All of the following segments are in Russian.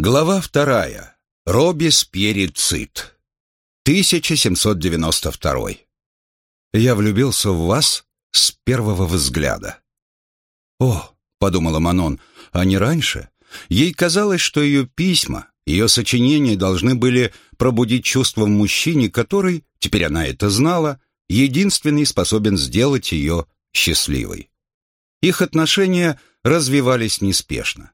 Глава вторая. Робеспьерицид. 1792. Я влюбился в вас с первого взгляда. О, подумала Манон, а не раньше? Ей казалось, что ее письма, ее сочинения должны были пробудить чувство в мужчине, который, теперь она это знала, единственный способен сделать ее счастливой. Их отношения развивались неспешно.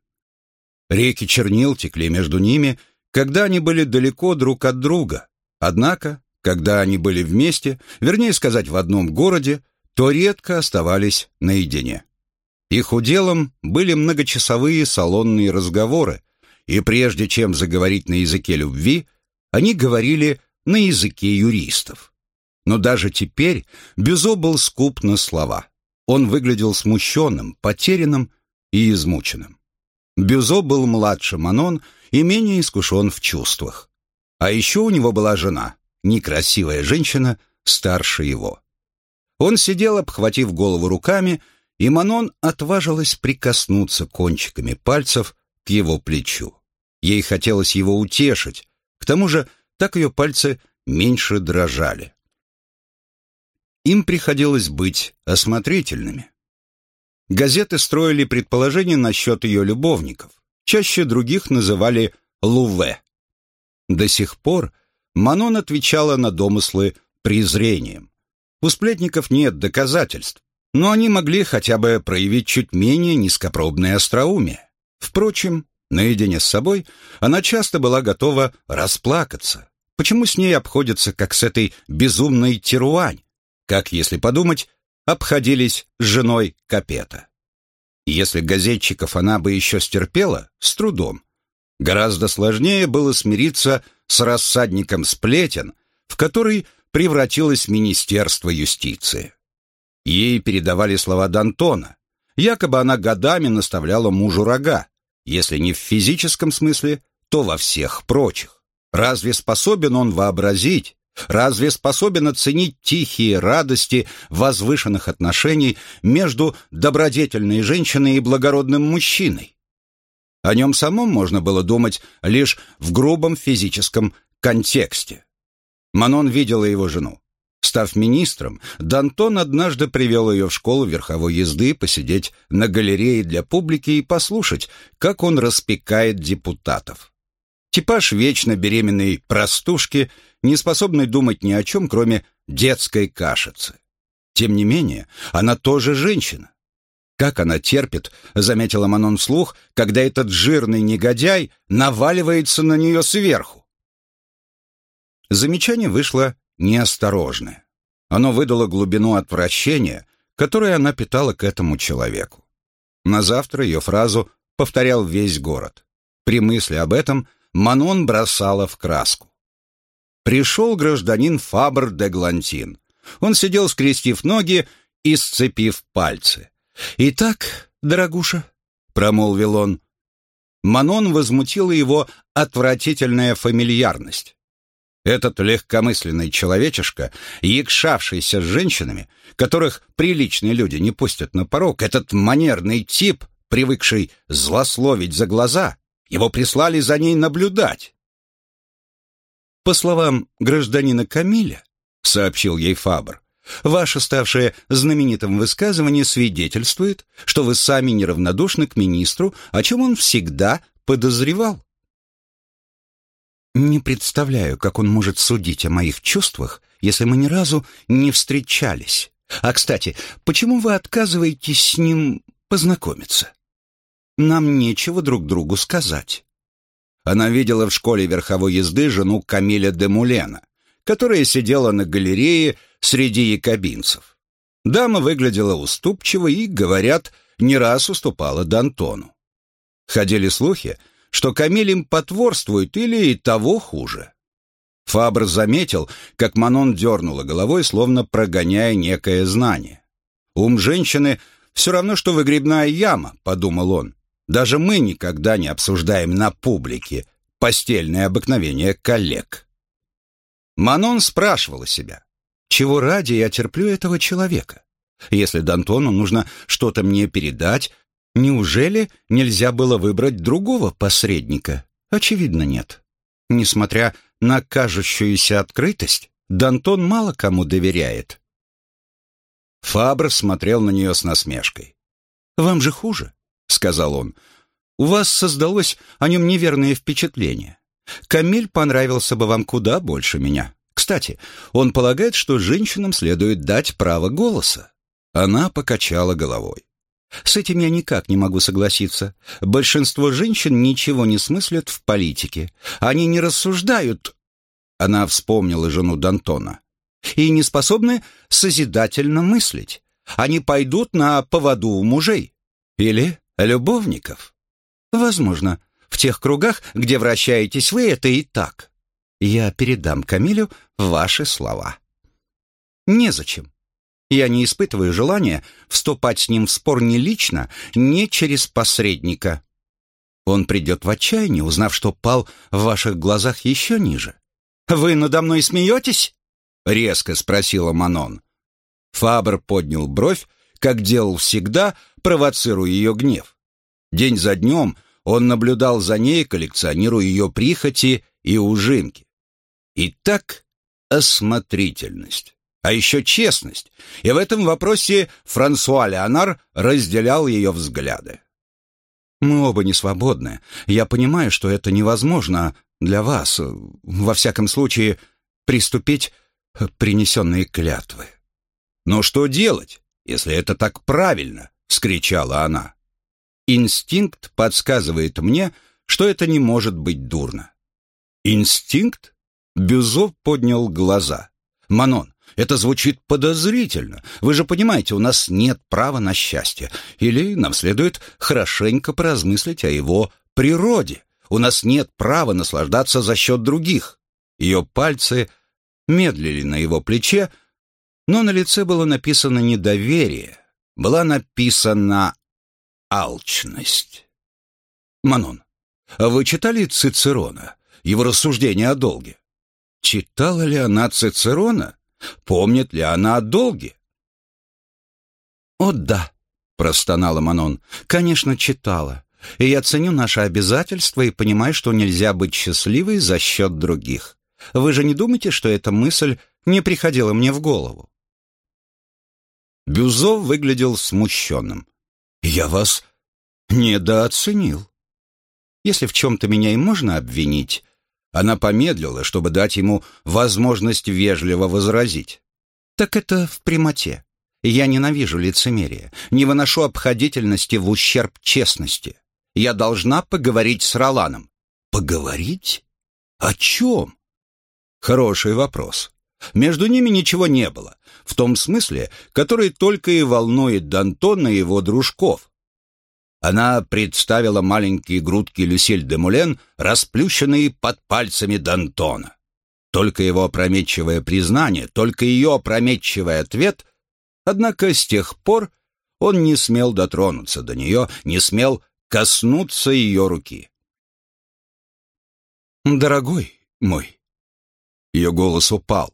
Реки чернил текли между ними, когда они были далеко друг от друга. Однако, когда они были вместе, вернее сказать, в одном городе, то редко оставались наедине. Их уделом были многочасовые салонные разговоры, и прежде чем заговорить на языке любви, они говорили на языке юристов. Но даже теперь Бюзо был скуп на слова. Он выглядел смущенным, потерянным и измученным. Бюзо был младше Манон и менее искушен в чувствах. А еще у него была жена, некрасивая женщина, старше его. Он сидел, обхватив голову руками, и Манон отважилась прикоснуться кончиками пальцев к его плечу. Ей хотелось его утешить, к тому же так ее пальцы меньше дрожали. Им приходилось быть осмотрительными. Газеты строили предположения насчет ее любовников, чаще других называли Луве. До сих пор Манон отвечала на домыслы презрением. У сплетников нет доказательств, но они могли хотя бы проявить чуть менее низкопробное остроумие. Впрочем, наедине с собой она часто была готова расплакаться. Почему с ней обходятся, как с этой безумной Теруань? Как, если подумать, обходились с женой Капета. Если газетчиков она бы еще стерпела, с трудом. Гораздо сложнее было смириться с рассадником сплетен, в который превратилось Министерство юстиции. Ей передавали слова Д'Антона. Якобы она годами наставляла мужу рога, если не в физическом смысле, то во всех прочих. Разве способен он вообразить, Разве способен оценить тихие радости возвышенных отношений между добродетельной женщиной и благородным мужчиной? О нем самом можно было думать лишь в грубом физическом контексте. Манон видела его жену. Став министром, Дантон однажды привел ее в школу верховой езды посидеть на галерее для публики и послушать, как он распекает депутатов. Типаж вечно беременной простушки, не способной думать ни о чем, кроме детской кашицы. Тем не менее, она тоже женщина. Как она терпит, заметила Манон вслух, когда этот жирный негодяй наваливается на нее сверху. Замечание вышло неосторожное. Оно выдало глубину отвращения, которое она питала к этому человеку. На завтра ее фразу повторял весь город. При мысли об этом Манон бросала в краску. Пришел гражданин Фабр де Глантин. Он сидел, скрестив ноги и сцепив пальцы. «Итак, дорогуша», — промолвил он, — Манон возмутила его отвратительная фамильярность. Этот легкомысленный человечишка, якшавшийся с женщинами, которых приличные люди не пустят на порог, этот манерный тип, привыкший злословить за глаза, его прислали за ней наблюдать. По словам гражданина Камиля, сообщил ей Фабр, ваше ставшее знаменитым высказывание свидетельствует, что вы сами неравнодушны к министру, о чем он всегда подозревал. Не представляю, как он может судить о моих чувствах, если мы ни разу не встречались. А, кстати, почему вы отказываетесь с ним познакомиться? Нам нечего друг другу сказать. Она видела в школе верховой езды жену Камиля де Мулена, которая сидела на галерее среди якобинцев. Дама выглядела уступчиво и, говорят, не раз уступала Д'Антону. Ходили слухи, что Камиль им потворствует или и того хуже. Фабр заметил, как Манон дернула головой, словно прогоняя некое знание. «Ум женщины все равно, что выгребная яма», — подумал он. Даже мы никогда не обсуждаем на публике постельное обыкновение коллег. Манон спрашивала себя, чего ради я терплю этого человека? Если Д'Антону нужно что-то мне передать, неужели нельзя было выбрать другого посредника? Очевидно, нет. Несмотря на кажущуюся открытость, Дантон мало кому доверяет. Фабр смотрел на нее с насмешкой. «Вам же хуже», — сказал он. «У вас создалось о нем неверное впечатление. Камиль понравился бы вам куда больше меня. Кстати, он полагает, что женщинам следует дать право голоса». Она покачала головой. С этим я никак не могу согласиться. Большинство женщин ничего не смыслят в политике. Они не рассуждают. Она вспомнила жену Д'Антона. И не способны созидательно мыслить. Они пойдут на поводу у мужей. Или любовников. Возможно, в тех кругах, где вращаетесь вы, это и так. Я передам Камилю ваши слова. Незачем. Я не испытываю желания вступать с ним в спор ни лично, ни через посредника. Он придет в отчаяние, узнав, что пал в ваших глазах еще ниже. «Вы надо мной смеетесь?» — резко спросила Манон. Фабр поднял бровь, как делал всегда, провоцируя ее гнев. День за днем он наблюдал за ней, коллекционируя ее прихоти и ужимки. И так осмотрительность а еще честность, и в этом вопросе Франсуа Леонар разделял ее взгляды. «Мы оба не свободны. Я понимаю, что это невозможно для вас, во всяком случае, приступить принесенные клятвы». «Но что делать, если это так правильно?» — вскричала она. «Инстинкт подсказывает мне, что это не может быть дурно». «Инстинкт?» — Бюзов поднял глаза. «Манон, это звучит подозрительно. Вы же понимаете, у нас нет права на счастье. Или нам следует хорошенько поразмыслить о его природе. У нас нет права наслаждаться за счет других. Ее пальцы медлили на его плече, но на лице было написано недоверие. Была написана алчность. Манон, а вы читали Цицерона, его рассуждения о долге? Читала ли она Цицерона? Помнит ли она о долге? «О, да», — простонала Манон, — «конечно, читала. И я ценю наши обязательства и понимаю, что нельзя быть счастливой за счет других. Вы же не думаете, что эта мысль не приходила мне в голову?» Бюзов выглядел смущенным. «Я вас недооценил. Если в чем-то меня и можно обвинить, она помедлила, чтобы дать ему возможность вежливо возразить. «Так это в прямоте. Я ненавижу лицемерие, не выношу обходительности в ущерб честности. Я должна поговорить с Роланом». «Поговорить? О чем?» Хороший вопрос. Между ними ничего не было, в том смысле, который только и волнует Д'Антона и его дружков. Она представила маленькие грудки Люсиль де Мулен, расплющенные под пальцами Д'Антона. Только его опрометчивое признание, только ее опрометчивый ответ, однако с тех пор он не смел дотронуться до нее, не смел коснуться ее руки. «Дорогой мой», — ее голос упал, —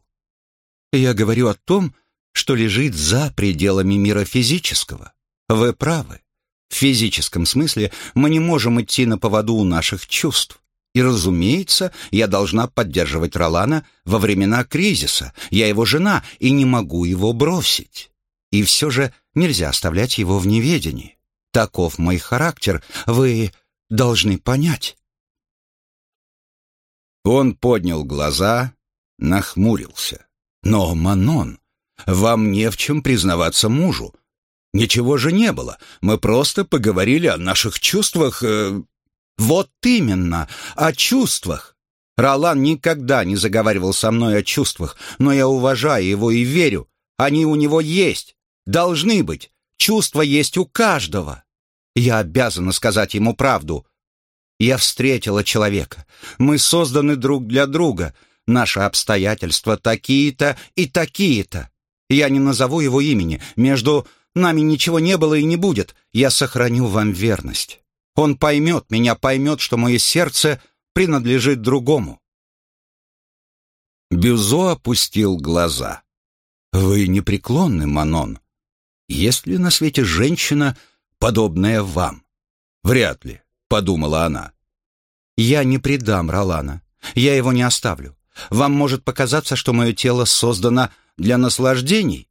«я говорю о том, что лежит за пределами мира физического. Вы правы. В физическом смысле мы не можем идти на поводу у наших чувств. И, разумеется, я должна поддерживать Ролана во времена кризиса. Я его жена и не могу его бросить. И все же нельзя оставлять его в неведении. Таков мой характер, вы должны понять. Он поднял глаза, нахмурился. «Но, Манон, вам не в чем признаваться мужу. Ничего же не было. Мы просто поговорили о наших чувствах. Э... Вот именно, о чувствах. Ролан никогда не заговаривал со мной о чувствах, но я уважаю его и верю. Они у него есть, должны быть. Чувства есть у каждого. Я обязана сказать ему правду. Я встретила человека. Мы созданы друг для друга. Наши обстоятельства такие-то и такие-то. Я не назову его имени. Между Нами ничего не было и не будет. Я сохраню вам верность. Он поймет, меня поймет, что мое сердце принадлежит другому». Бюзо опустил глаза. «Вы непреклонны, Манон. Есть ли на свете женщина, подобная вам?» «Вряд ли», — подумала она. Я не предам Ролана. Я его не оставлю. Вам может показаться, что мое тело создано для наслаждений.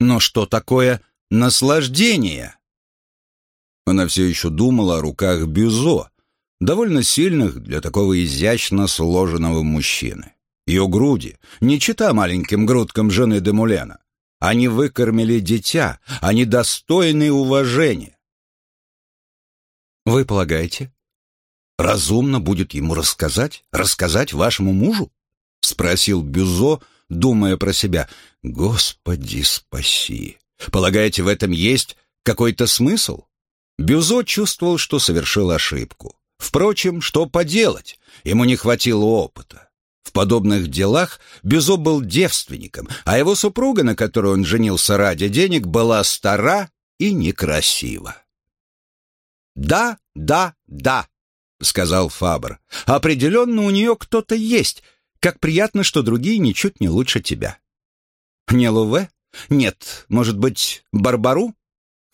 Но что такое наслаждение? Она все еще думала о руках Бюзо, довольно сильных для такого изящно сложенного мужчины. Ее груди, не чита маленьким грудкам жены Демулена. Они выкормили дитя, они достойны уважения. Вы полагаете, разумно будет ему рассказать, рассказать вашему мужу? Спросил Бюзо, думая про себя. Господи, спаси! Полагаете, в этом есть какой-то смысл? Бюзо чувствовал, что совершил ошибку. Впрочем, что поделать? Ему не хватило опыта. В подобных делах Бюзо был девственником, а его супруга, на которой он женился ради денег, была стара и некрасива. «Да, да, да», — сказал Фабр. «Определенно у нее кто-то есть. Как приятно, что другие ничуть не лучше тебя». «Не Луве? Нет, может быть, Барбару?»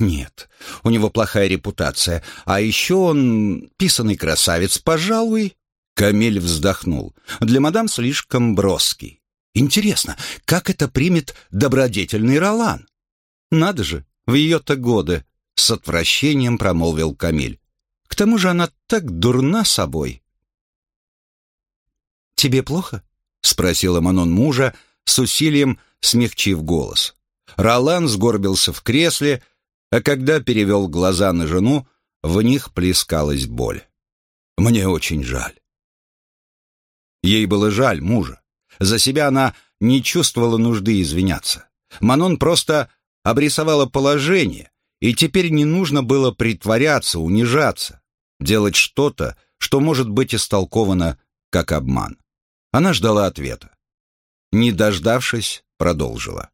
«Нет, у него плохая репутация. А еще он писанный красавец, пожалуй». Камиль вздохнул. «Для мадам слишком броский. Интересно, как это примет добродетельный Ролан?» «Надо же, в ее-то годы», — с отвращением промолвил Камиль. «К тому же она так дурна собой». «Тебе плохо?» — спросила Манон мужа, с усилием смягчив голос. Ролан сгорбился в кресле, а когда перевел глаза на жену, в них плескалась боль. «Мне очень жаль». Ей было жаль мужа. За себя она не чувствовала нужды извиняться. Манон просто обрисовала положение, и теперь не нужно было притворяться, унижаться, делать что-то, что может быть истолковано как обман. Она ждала ответа. Не дождавшись, продолжила.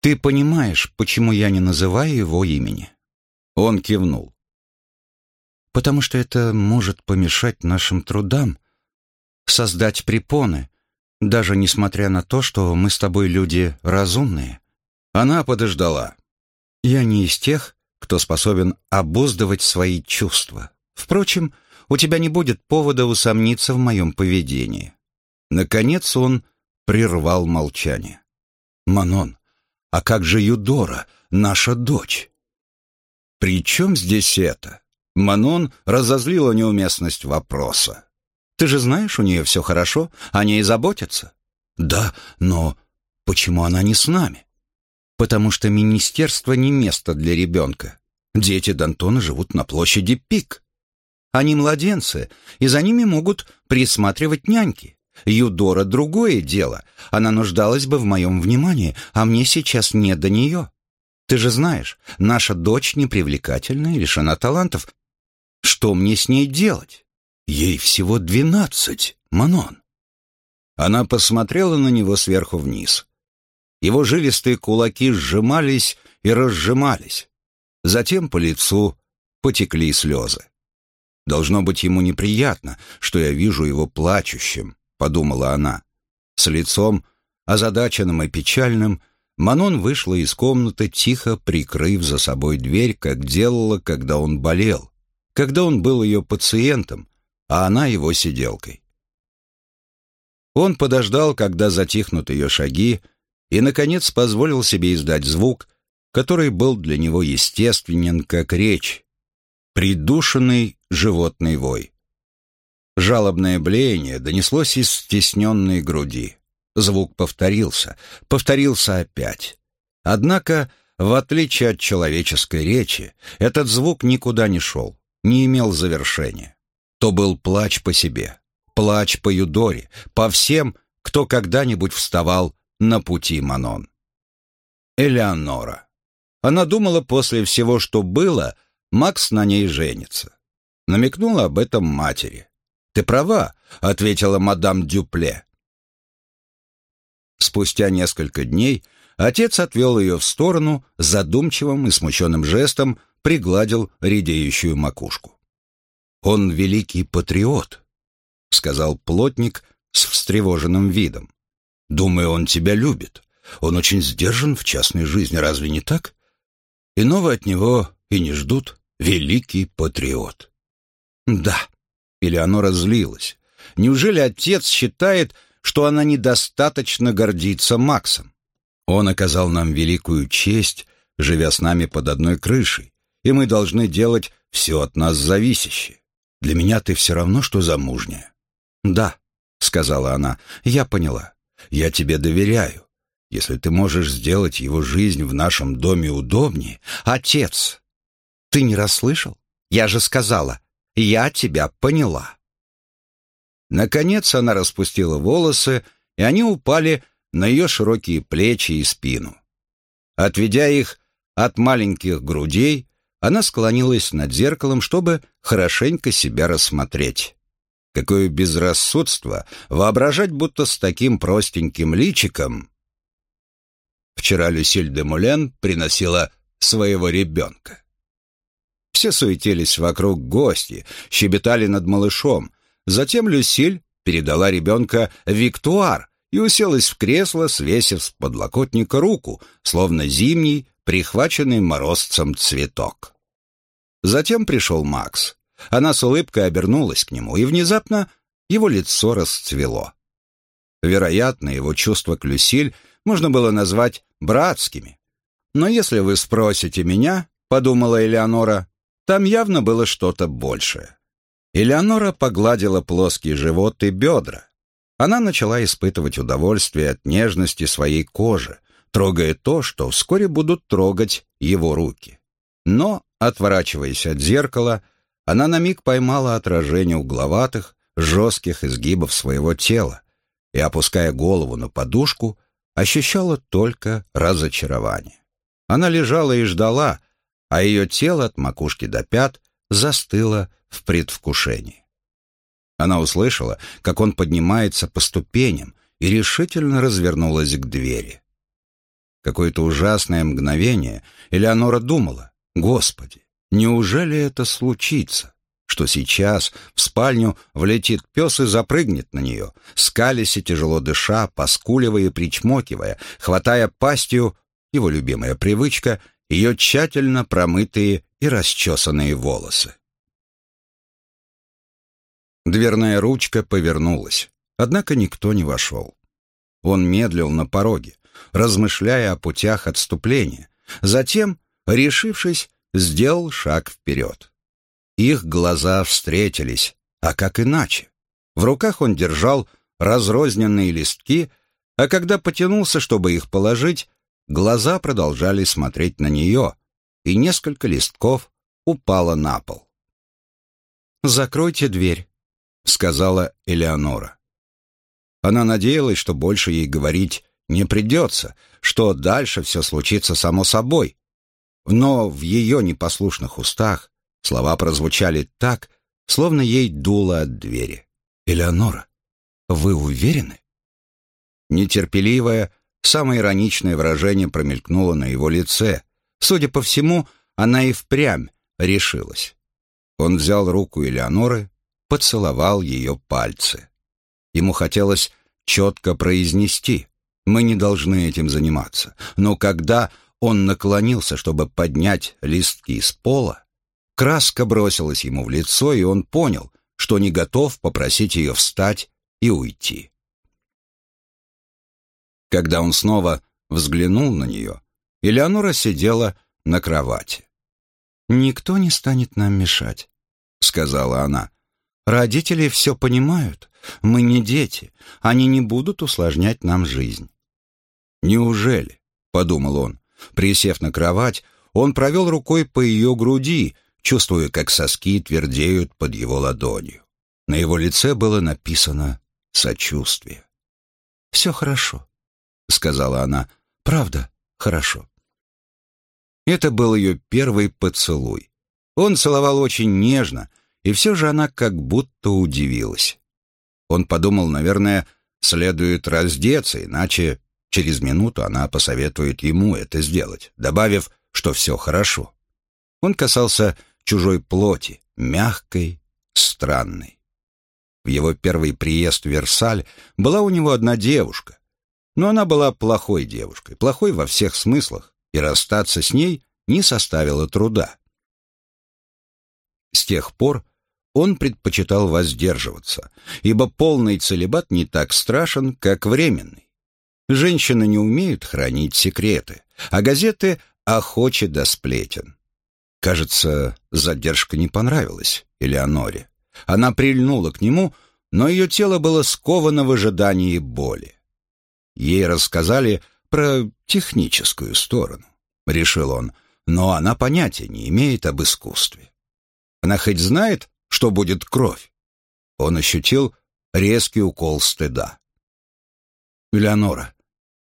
«Ты понимаешь, почему я не называю его имени?» Он кивнул. «Потому что это может помешать нашим трудам, создать препоны, даже несмотря на то, что мы с тобой люди разумные». Она подождала. «Я не из тех, кто способен обуздывать свои чувства. Впрочем, у тебя не будет повода усомниться в моем поведении». Наконец он прервал молчание. «Манон, а как же Юдора, наша дочь? При чем здесь это? Манон разозлила неуместность вопроса. Ты же знаешь, у нее все хорошо, о ней заботятся. Да, но почему она не с нами? Потому что министерство не место для ребенка. Дети Д'Антона живут на площади Пик. Они младенцы, и за ними могут присматривать няньки. Юдора — другое дело. Она нуждалась бы в моем внимании, а мне сейчас не до нее. Ты же знаешь, наша дочь непривлекательна и лишена талантов. Что мне с ней делать? Ей всего двенадцать, Манон. Она посмотрела на него сверху вниз. Его жилистые кулаки сжимались и разжимались. Затем по лицу потекли слезы. Должно быть ему неприятно, что я вижу его плачущим. — подумала она. С лицом, озадаченным и печальным, Манон вышла из комнаты, тихо прикрыв за собой дверь, как делала, когда он болел, когда он был ее пациентом, а она его сиделкой. Он подождал, когда затихнут ее шаги, и, наконец, позволил себе издать звук, который был для него естественен, как речь, придушенный животный вой. Жалобное блеяние донеслось из стесненной груди. Звук повторился, повторился опять. Однако, в отличие от человеческой речи, этот звук никуда не шел, не имел завершения. То был плач по себе, плач по Юдоре, по всем, кто когда-нибудь вставал на пути Манон. Элеонора. Она думала после всего, что было, Макс на ней женится. Намекнула об этом матери. «Ты права», — ответила мадам Дюпле. Спустя несколько дней отец отвел ее в сторону, задумчивым и смущенным жестом пригладил редеющую макушку. «Он великий патриот», — сказал плотник с встревоженным видом. «Думаю, он тебя любит. Он очень сдержан в частной жизни, разве не так? Иного от него и не ждут. Великий патриот». «Да», Элеонора злилась. Неужели отец считает, что она недостаточно гордится Максом? Он оказал нам великую честь, живя с нами под одной крышей, и мы должны делать все от нас зависящее. Для меня ты все равно, что замужняя. Да, — сказала она, — я поняла. Я тебе доверяю. Если ты можешь сделать его жизнь в нашем доме удобнее... Отец, ты не расслышал? Я же сказала, я тебя поняла. Наконец она распустила волосы, и они упали на ее широкие плечи и спину. Отведя их от маленьких грудей, она склонилась над зеркалом, чтобы хорошенько себя рассмотреть. Какое безрассудство воображать, будто с таким простеньким личиком... Вчера Люсиль де Мулен приносила своего ребенка. Все суетились вокруг гости, щебетали над малышом. Затем Люсиль передала ребенка Виктуар и уселась в кресло, свесив с подлокотника руку, словно зимний, прихваченный морозцем цветок. Затем пришел Макс. Она с улыбкой обернулась к нему, и внезапно его лицо расцвело. Вероятно, его чувства к Люсиль можно было назвать братскими. Но если вы спросите меня, — подумала Элеонора, — там явно было что-то большее. Элеонора погладила плоский живот и бедра. Она начала испытывать удовольствие от нежности своей кожи, трогая то, что вскоре будут трогать его руки. Но, отворачиваясь от зеркала, — она на миг поймала отражение угловатых, жестких изгибов своего тела и, опуская голову на подушку, ощущала только разочарование. Она лежала и ждала, а ее тело от макушки до пят застыло в предвкушении. Она услышала, как он поднимается по ступеням и решительно развернулась к двери. Какое-то ужасное мгновение Элеонора думала, «Господи, Неужели это случится? Что сейчас в спальню влетит пес и запрыгнет на нее, скалясь и тяжело дыша, поскуливая и причмокивая, хватая пастью, его любимая привычка, ее тщательно промытые и расчесанные волосы. Дверная ручка повернулась, однако никто не вошел. Он медлил на пороге, размышляя о путях отступления. Затем, решившись, сделал шаг вперед. Их глаза встретились, а как иначе? В руках он держал разрозненные листки, а когда потянулся, чтобы их положить, глаза продолжали смотреть на нее, и несколько листков упало на пол. «Закройте дверь», — сказала Элеонора. Она надеялась, что больше ей говорить не придется, что дальше все случится само собой, но в ее непослушных устах слова прозвучали так, словно ей дуло от двери. «Элеонора, вы уверены?» Нетерпеливое, самое ироничное выражение промелькнуло на его лице. Судя по всему, она и впрямь решилась. Он взял руку Элеоноры, поцеловал ее пальцы. Ему хотелось четко произнести «Мы не должны этим заниматься». Но когда он наклонился, чтобы поднять листки с пола. Краска бросилась ему в лицо, и он понял, что не готов попросить ее встать и уйти. Когда он снова взглянул на нее, Элеонора сидела на кровати. «Никто не станет нам мешать», — сказала она. «Родители все понимают. Мы не дети. Они не будут усложнять нам жизнь». «Неужели?» — подумал он. Присев на кровать, он провел рукой по ее груди, чувствуя, как соски твердеют под его ладонью. На его лице было написано сочувствие. «Все хорошо», — сказала она. «Правда, хорошо». Это был ее первый поцелуй. Он целовал очень нежно, и все же она как будто удивилась. Он подумал, наверное, следует раздеться, иначе Через минуту она посоветует ему это сделать, добавив, что все хорошо. Он касался чужой плоти, мягкой, странной. В его первый приезд в Версаль была у него одна девушка, но она была плохой девушкой, плохой во всех смыслах, и расстаться с ней не составило труда. С тех пор он предпочитал воздерживаться, ибо полный целебат не так страшен, как временный. Женщины не умеют хранить секреты, а газеты охочи до сплетен. Кажется, задержка не понравилась Элеоноре. Она прильнула к нему, но ее тело было сковано в ожидании боли. Ей рассказали про техническую сторону, решил он, но она понятия не имеет об искусстве. Она хоть знает, что будет кровь? Он ощутил резкий укол стыда. «Элеонора,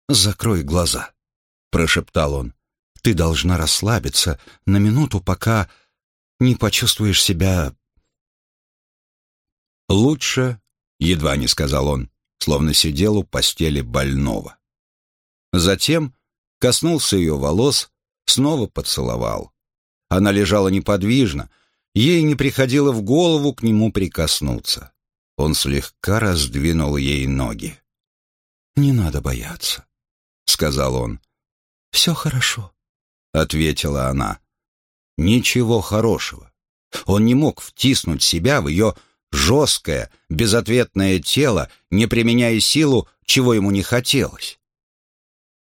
закрой глаза», — прошептал он. «Ты должна расслабиться на минуту, пока не почувствуешь себя...» «Лучше», — едва не сказал он, словно сидел у постели больного. Затем коснулся ее волос, снова поцеловал. Она лежала неподвижно, ей не приходило в голову к нему прикоснуться. Он слегка раздвинул ей ноги. «Не надо бояться», — сказал он. «Все хорошо», — ответила она. «Ничего хорошего. Он не мог втиснуть себя в ее жесткое, безответное тело, не применяя силу, чего ему не хотелось.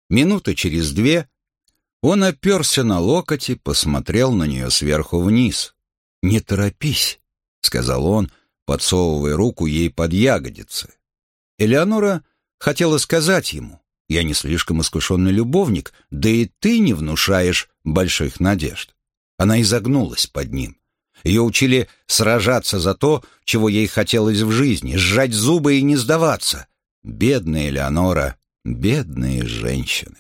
Минуты через две он оперся на локоть и посмотрел на нее сверху вниз. «Не торопись», — сказал он, подсовывая руку ей под ягодицы. Элеонора хотела сказать ему, «Я не слишком искушенный любовник, да и ты не внушаешь больших надежд». Она изогнулась под ним. Ее учили сражаться за то, чего ей хотелось в жизни, сжать зубы и не сдаваться. Бедная Элеонора, бедные женщины.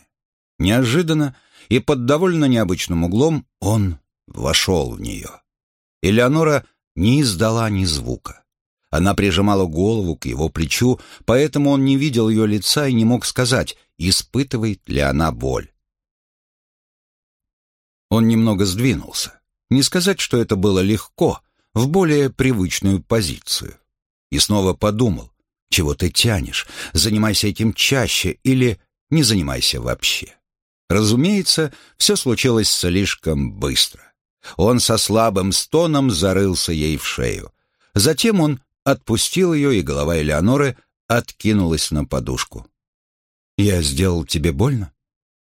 Неожиданно и под довольно необычным углом он вошел в нее. Элеонора не издала ни звука. Она прижимала голову к его плечу, поэтому он не видел ее лица и не мог сказать, испытывает ли она боль. Он немного сдвинулся. Не сказать, что это было легко, в более привычную позицию. И снова подумал, чего ты тянешь, занимайся этим чаще или не занимайся вообще. Разумеется, все случилось слишком быстро. Он со слабым стоном зарылся ей в шею. Затем он отпустил ее, и голова Элеоноры откинулась на подушку. «Я сделал тебе больно?»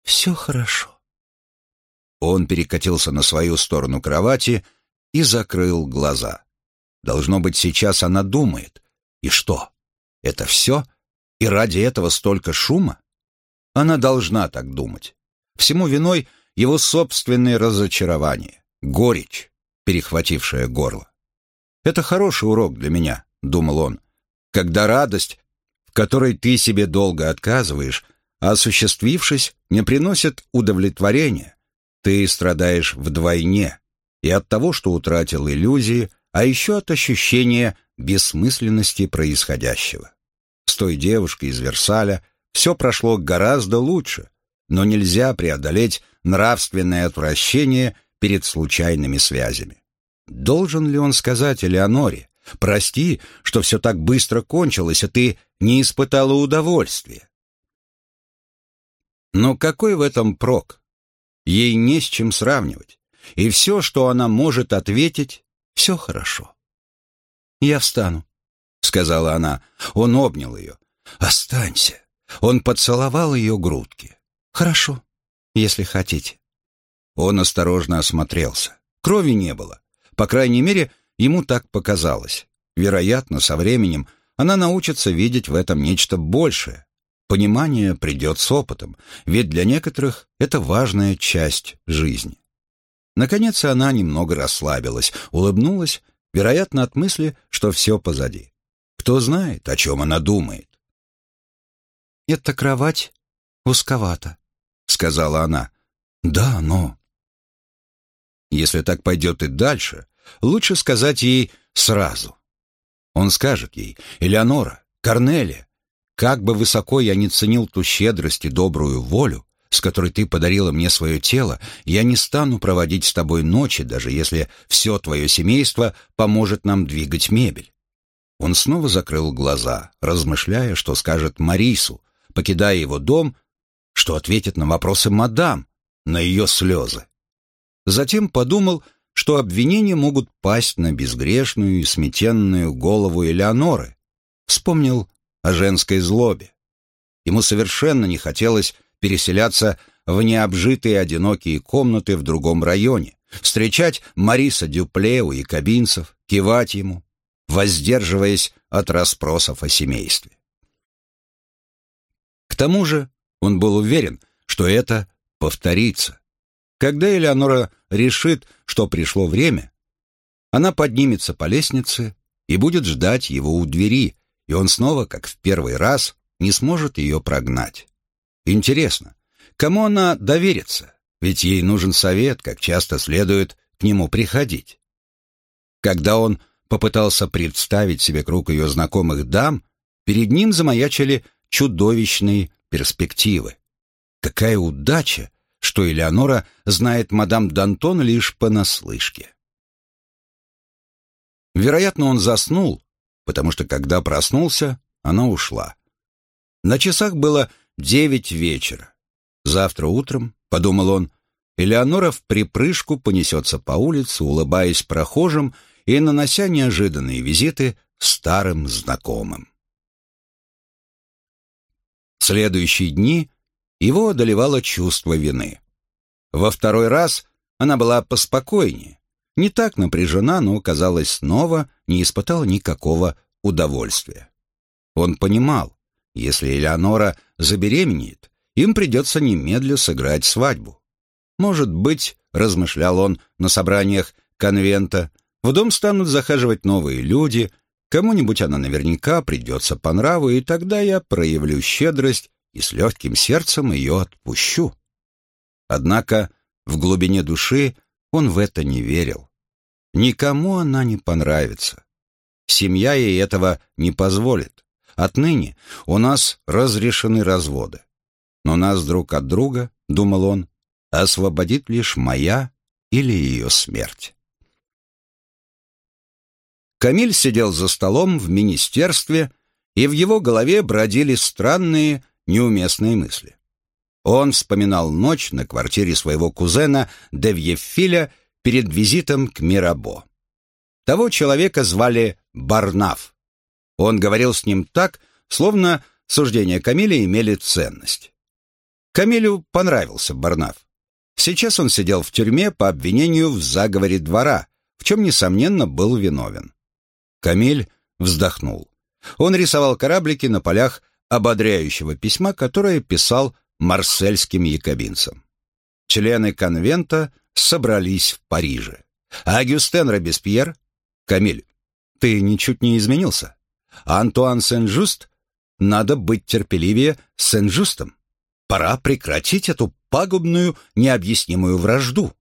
«Все хорошо». Он перекатился на свою сторону кровати и закрыл глаза. Должно быть, сейчас она думает. И что? Это все? И ради этого столько шума? Она должна так думать. Всему виной его собственное разочарование, горечь, перехватившая горло. «Это хороший урок для меня», — думал он, «когда радость, в которой ты себе долго отказываешь, а осуществившись, не приносит удовлетворения, ты страдаешь вдвойне и от того, что утратил иллюзии, а еще от ощущения бессмысленности происходящего. С той девушкой из Версаля все прошло гораздо лучше, но нельзя преодолеть нравственное отвращение перед случайными связями. Должен ли он сказать Элеоноре, «Прости, что все так быстро кончилось, а ты не испытала удовольствия»? Но какой в этом прок? Ей не с чем сравнивать, и все, что она может ответить, все хорошо. «Я встану», — сказала она. Он обнял ее. «Останься». Он поцеловал ее грудки. «Хорошо, если хотите». Он осторожно осмотрелся. Крови не было. По крайней мере, ему так показалось. Вероятно, со временем она научится видеть в этом нечто большее. Понимание придет с опытом, ведь для некоторых это важная часть жизни. Наконец она немного расслабилась, улыбнулась, вероятно, от мысли, что все позади. Кто знает, о чем она думает. «Эта кровать узковата», — сказала она. «Да, но...» Если так пойдет и дальше, лучше сказать ей сразу. Он скажет ей, «Элеонора, Корнелия, как бы высоко я ни ценил ту щедрость и добрую волю, с которой ты подарила мне свое тело, я не стану проводить с тобой ночи, даже если все твое семейство поможет нам двигать мебель». Он снова закрыл глаза, размышляя, что скажет Марису, покидая его дом, что ответит на вопросы мадам, на ее слезы. Затем подумал, что обвинения могут пасть на безгрешную и сметенную голову Элеоноры. Вспомнил о женской злобе. Ему совершенно не хотелось переселяться в необжитые одинокие комнаты в другом районе, встречать Мариса Дюпле у якобинцев, кивать ему, воздерживаясь от расспросов о семействе. К тому же он был уверен, что это повторится. Когда Элеонора решит, что пришло время, она поднимется по лестнице и будет ждать его у двери, и он снова, как в первый раз, не сможет ее прогнать. Интересно, кому она доверится? Ведь ей нужен совет, как часто следует к нему приходить. Когда он попытался представить себе круг ее знакомых дам, перед ним замаячили чудовищные перспективы. Какая удача, что Элеонора знает мадам Д'Антон лишь понаслышке. Вероятно, он заснул, потому что когда проснулся, она ушла. На часах было девять вечера. Завтра утром, подумал он, Элеонора в припрыжку понесется по улице, улыбаясь прохожим и нанося неожиданные визиты старым знакомым. Следующие дни его одолевало чувство вины. Во второй раз она была поспокойнее, не так напряжена, но, казалось, снова не испытала никакого удовольствия. Он понимал, если Элеонора забеременеет, им придется немедля сыграть свадьбу. Может быть, размышлял он на собраниях конвента, в дом станут захаживать новые люди, кому-нибудь она наверняка придется по нраву, и тогда я проявлю щедрость и с легким сердцем ее отпущу. Однако в глубине души он в это не верил. Никому она не понравится. Семья ей этого не позволит. Отныне у нас разрешены разводы. Но нас друг от друга, думал он, освободит лишь моя или ее смерть. Камиль сидел за столом в министерстве, и в его голове бродили странные, неуместные мысли. Он вспоминал ночь на квартире своего кузена Девьефиля перед визитом к Мирабо. Того человека звали Барнаф. Он говорил с ним так, словно суждения Камиля имели ценность. Камилю понравился Барнаф. Сейчас он сидел в тюрьме по обвинению в заговоре двора, в чем, несомненно, был виновен. Камиль вздохнул. Он рисовал кораблики на полях ободряющего письма, которое писал марсельским якобинцам. Члены конвента собрались в Париже. А Гюстен Робеспьер Камиль, ты ничуть не изменился. Антуан Сен-Жуст, надо быть терпеливее с Сен-Жустом. Пора прекратить эту пагубную, необъяснимую вражду.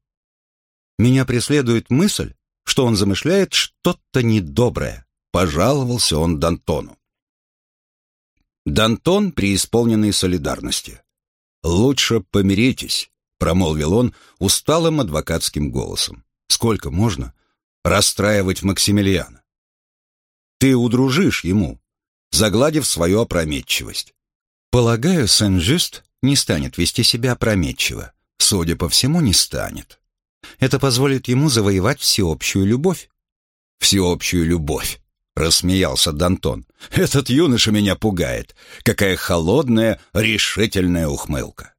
Меня преследует мысль, что он замышляет что-то недоброе, пожаловался он Д'Антону. Д'Антон преисполненный солидарности. «Лучше помиритесь», — промолвил он усталым адвокатским голосом. «Сколько можно? расстраивать Максимилиана. Ты удружишь ему, загладив свою опрометчивость. Полагаю, Сен-Жюст не станет вести себя опрометчиво. Судя по всему, не станет. Это позволит ему завоевать всеобщую любовь. Всеобщую любовь, рассмеялся Д'Антон. Этот юноша меня пугает. Какая холодная, решительная ухмылка.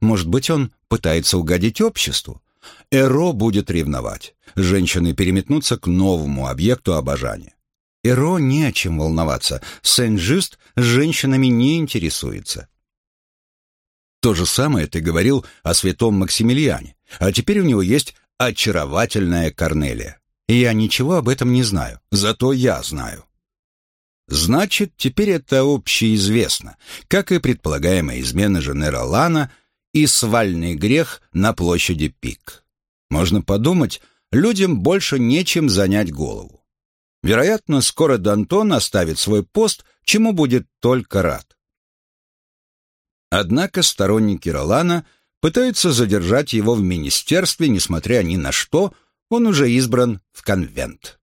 Может быть, он пытается угодить обществу? Эро будет ревновать. Женщины переметнутся к новому объекту обожания. Эро не о чем волноваться. Сен-Жюст женщинами не интересуется. То же самое ты говорил о святом Максимилиане, а теперь у него есть очаровательная Корнелия. Я ничего об этом не знаю, зато я знаю. Значит, теперь это общеизвестно, как и предполагаемая измена жены Ролана и свальный грех на площади Пик. Можно подумать, людям больше нечем занять голову. Вероятно, скоро Д'Антон оставит свой пост, чему будет только рад. Однако сторонники Ролана пытаются задержать его в министерстве, несмотря ни на что, он уже избран в конвент.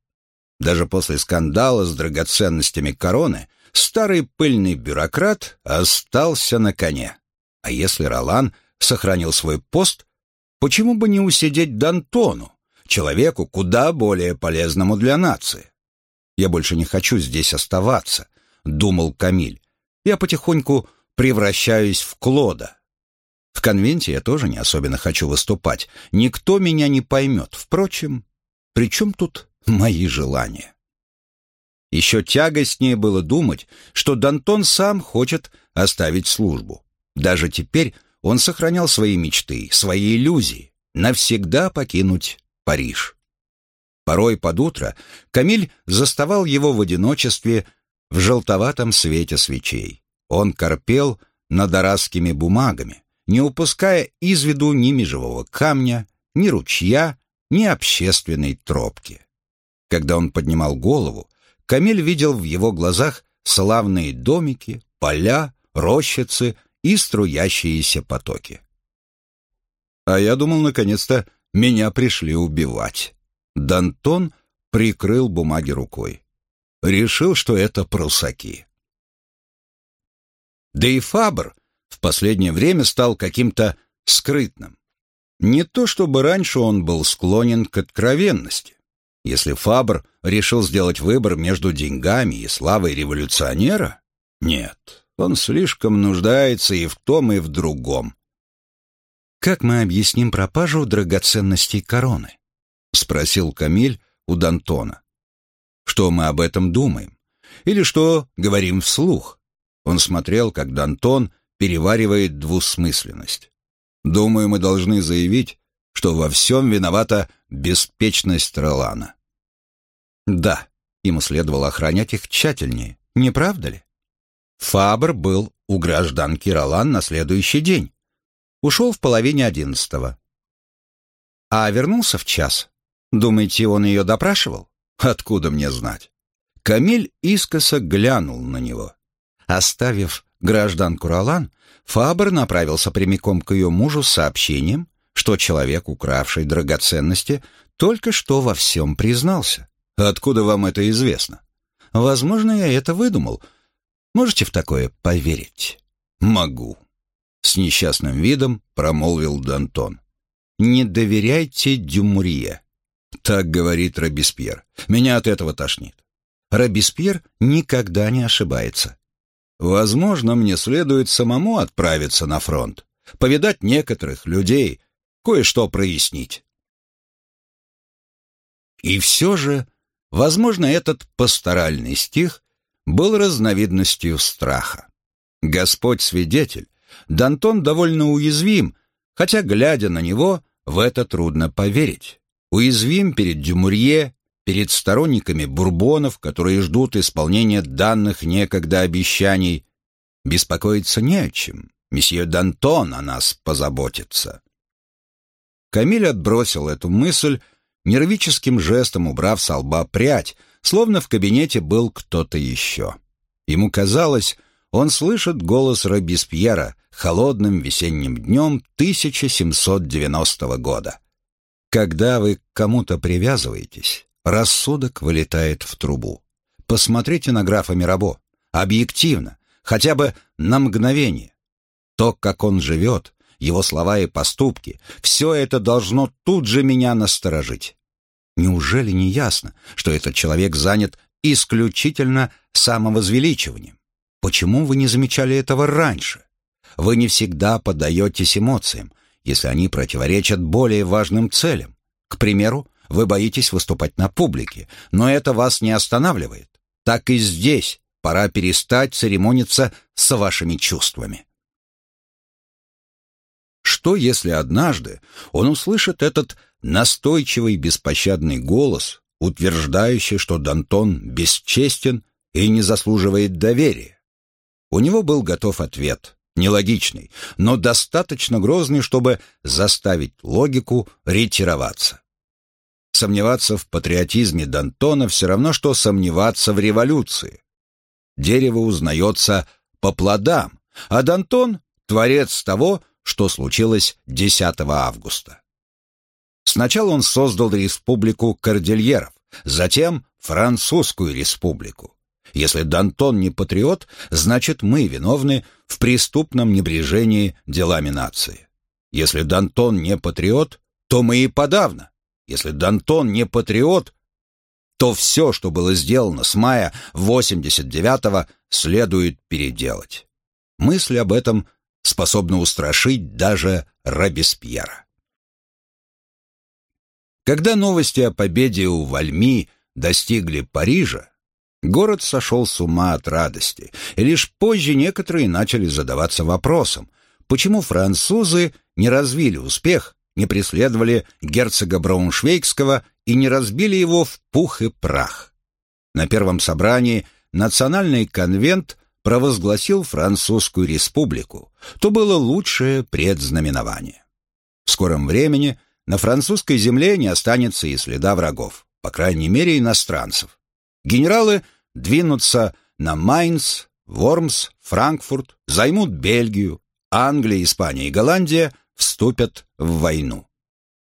Даже после скандала с драгоценностями короны старый пыльный бюрократ остался на коне. А если Ролан сохранил свой пост, почему бы не усидеть Д'Антону, человеку куда более полезному для нации. «Я больше не хочу здесь оставаться», — думал Камиль. «Я потихоньку превращаюсь в Клода. В конвенте я тоже не особенно хочу выступать. Никто меня не поймет. Впрочем, при чем тут мои желания?» Еще тягостнее было думать, что Дантон сам хочет оставить службу. Даже теперь он сохранял свои мечты, свои иллюзии, навсегда покинуть Париж. Порой под утро Камиль заставал его в одиночестве в желтоватом свете свечей. Он корпел над арасскими бумагами, не упуская из виду ни межевого камня, ни ручья, ни общественной тропки. Когда он поднимал голову, Камиль видел в его глазах славные домики, поля, рощицы и струящиеся потоки. А я думал, наконец-то, меня пришли убивать. Дантон прикрыл бумаги рукой. Решил, что это прусаки. Да и Фабр в последнее время стал каким-то скрытным. Не то чтобы раньше он был склонен к откровенности. Если Фабр решил сделать выбор между деньгами и славой революционера, нет, он слишком нуждается и в том, и в другом. «Как мы объясним пропажу драгоценностей короны?» — спросил Камиль у Дантона. «Что мы об этом думаем? Или что говорим вслух?» Он смотрел, как Дантон переваривает двусмысленность. «Думаю, мы должны заявить, что во всем виновата беспечность Ролана. Да, ему следовало охранять их тщательнее, не правда ли? Фабр был у гражданки Ролан на следующий день. Ушел в половине одиннадцатого. А вернулся в час. Думаете, он ее допрашивал? Откуда мне знать? Камиль искоса глянул на него. Оставив гражданку Ролан, Фабр направился прямиком к ее мужу с сообщением, что человек, укравший драгоценности, только что во всем признался. Откуда вам это известно? Возможно, я это выдумал. Можете в такое поверить? Могу. С несчастным видом промолвил Д'Антон. Не доверяйте Дюмурье. Так говорит Робеспьер. Меня от этого тошнит. Робеспьер никогда не ошибается. Возможно, мне следует самому отправиться на фронт, повидать некоторых людей, кое-что прояснить. И все же Возможно, этот пасторальный стих был разновидностью страха. Господь свидетель, Дантон довольно уязвим, хотя, глядя на него, в это трудно поверить. Уязвим перед Дюмурье, перед сторонниками бурбонов, которые ждут исполнения данных некогда обещаний. Беспокоиться не о чем. Месье Дантон о нас позаботится. Камиль отбросил эту мысль, нервическим жестом убрав с лба прядь, словно в кабинете был кто-то еще. Ему казалось, он слышит голос Робеспьера холодным весенним днем 1790 года. Когда вы к кому-то привязываетесь, рассудок вылетает в трубу. Посмотрите на графа Мирабо, объективно, хотя бы на мгновение. То, как он живет, его слова и поступки, все это должно тут же меня насторожить. Неужели не ясно, что этот человек занят исключительно самовозвеличиванием? Почему вы не замечали этого раньше? Вы не всегда поддаетесь эмоциям, если они противоречат более важным целям. К примеру, вы боитесь выступать на публике, но это вас не останавливает. Так и здесь пора перестать церемониться с вашими чувствами. Что, если однажды он услышит этот настойчивый беспощадный голос, утверждающий, что Дантон бесчестен и не заслуживает доверия? У него был готов ответ, нелогичный, но достаточно грозный, чтобы заставить логику ретироваться. Сомневаться в патриотизме Д'Антона все равно, что сомневаться в революции. Дерево узнается по плодам, а Д'Антон — творец того, что случилось 10 августа. Сначала он создал республику Кордильеров, затем французскую республику. Если Дантон не патриот, значит мы виновны в преступном небрежении делами нации. Если Дантон не патриот, то мы и подавно. Если Дантон не патриот, то все, что было сделано с мая 89-го, следует переделать. Мысль об этом способна устрашить даже Робеспьера. Когда новости о победе у Вальми достигли Парижа, город сошел с ума от радости, и лишь позже некоторые начали задаваться вопросом, почему французы не развили успех, не преследовали герцога Брауншвейгского и не разбили его в пух и прах. На первом собрании Национальный конвент провозгласил Французскую республику. То было лучшее предзнаменование. В скором времени на французской земле не останется и следа врагов, по крайней мере иностранцев. Генералы двинутся на Майнц, Вормс, Франкфурт, займут Бельгию, Англия, Испания и Голландия вступят в войну.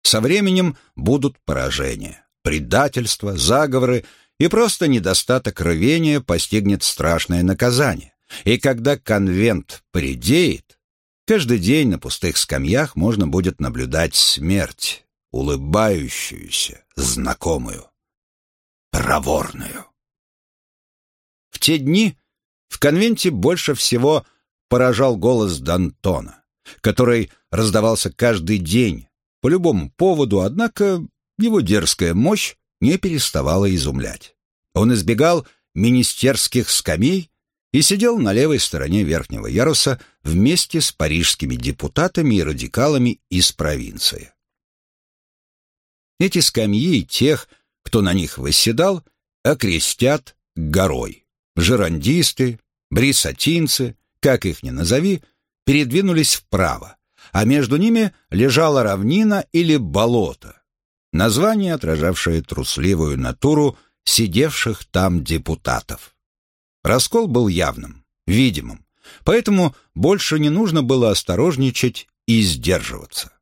Со временем будут поражения, предательства, заговоры, и просто недостаток рвения постигнет страшное наказание. И когда конвент предеет, каждый день на пустых скамьях можно будет наблюдать смерть, улыбающуюся, знакомую, проворную. В те дни в конвенте больше всего поражал голос Д'Антона, который раздавался каждый день, по любому поводу, однако его дерзкая мощь не переставала изумлять. Он избегал министерских скамей и сидел на левой стороне верхнего яруса вместе с парижскими депутатами и радикалами из провинции. Эти скамьи тех, кто на них восседал, окрестят горой. Жерандисты, брисатинцы, как их ни назови, передвинулись вправо, а между ними лежала равнина или болото, название, отражавшее трусливую натуру сидевших там депутатов. Раскол был явным, видимым, поэтому больше не нужно было осторожничать и сдерживаться.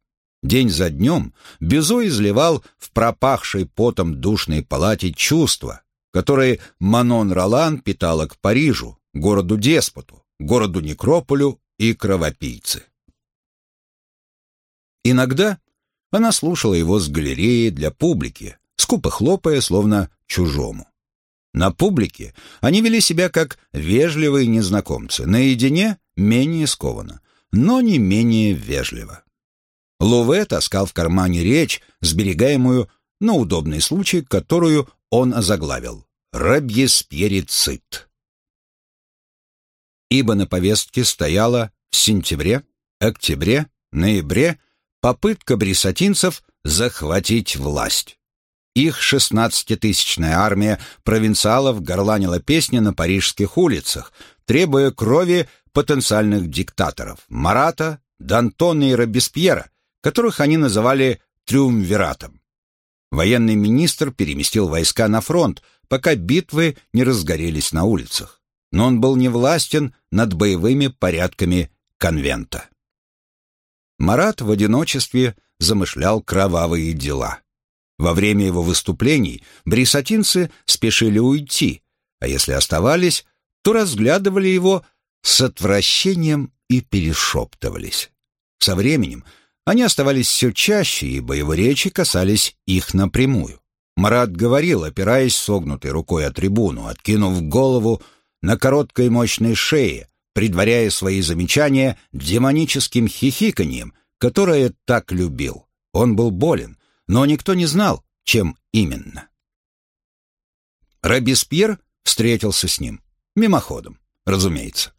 День за днем Бюзо изливал в пропахшей потом душной палате чувства, которые Манон Ролан питала к Парижу, городу-деспоту, городу-некрополю и кровопийце. Иногда она слушала его с галереи для публики, скупо хлопая, словно чужому. На публике они вели себя как вежливые незнакомцы, наедине менее скованно, но не менее вежливо. Луве таскал в кармане речь, сберегаемую на удобный случай, которую он озаглавил «Рабьеспьерицид». Ибо на повестке стояла в сентябре, октябре, ноябре попытка брисатинцев захватить власть. Их шестнадцатитысячная армия провинциалов горланила песни на парижских улицах, требуя крови потенциальных диктаторов Марата, Д'Антона и Робеспьера, которых они называли «триумвиратом». Военный министр переместил войска на фронт, пока битвы не разгорелись на улицах. Но он был невластен над боевыми порядками конвента. Марат в одиночестве замышлял кровавые дела. Во время его выступлений брисатинцы спешили уйти, а если оставались, то разглядывали его с отвращением и перешептывались. Со временем они оставались все чаще, ибо его речи касались их напрямую. Марат говорил, опираясь согнутой рукой о трибуну, откинув голову на короткой мощной шее, предваряя свои замечания демоническим хихиканьем, которое так любил. Он был болен, но никто не знал, чем именно. Робеспьер встретился с ним, мимоходом, разумеется.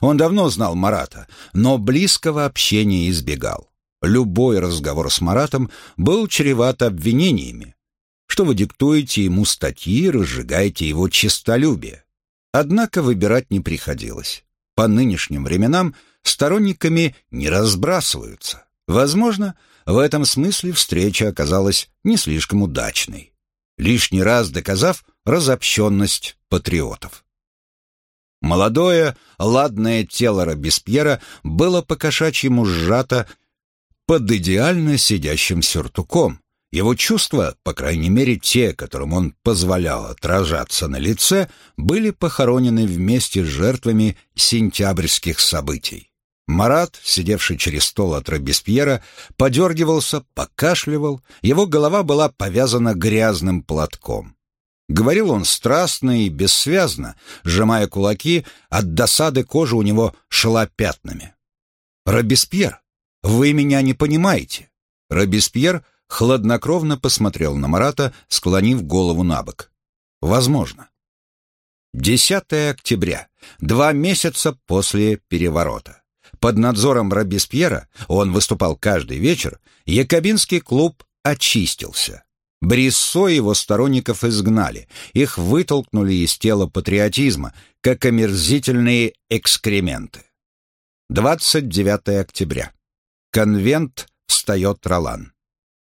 Он давно знал Марата, но близкого общения избегал. Любой разговор с Маратом был чреват обвинениями, что вы диктуете ему статьи, разжигаете его честолюбие. Однако выбирать не приходилось. По нынешним временам сторонниками не разбрасываются. Возможно, в этом смысле встреча оказалась не слишком удачной, лишний раз доказав разобщенность патриотов. Молодое, ладное тело Робеспьера было по-кошачьему сжато под идеально сидящим сюртуком. Его чувства, по крайней мере те, которым он позволял отражаться на лице, были похоронены вместе с жертвами сентябрьских событий. Марат, сидевший через стол от Робеспьера, подергивался, покашливал, его голова была повязана грязным платком. Говорил он страстно и бессвязно, сжимая кулаки, от досады кожа у него шла пятнами. «Робеспьер, вы меня не понимаете!» Робеспьер хладнокровно посмотрел на Марата, склонив голову на бок. «Возможно». 10 октября, два месяца после переворота. Под надзором Робеспьера, он выступал каждый вечер, Якобинский клуб очистился. Бриссо и его сторонников изгнали, их вытолкнули из тела патриотизма, как омерзительные экскременты. 29 октября. Конвент встает Ролан.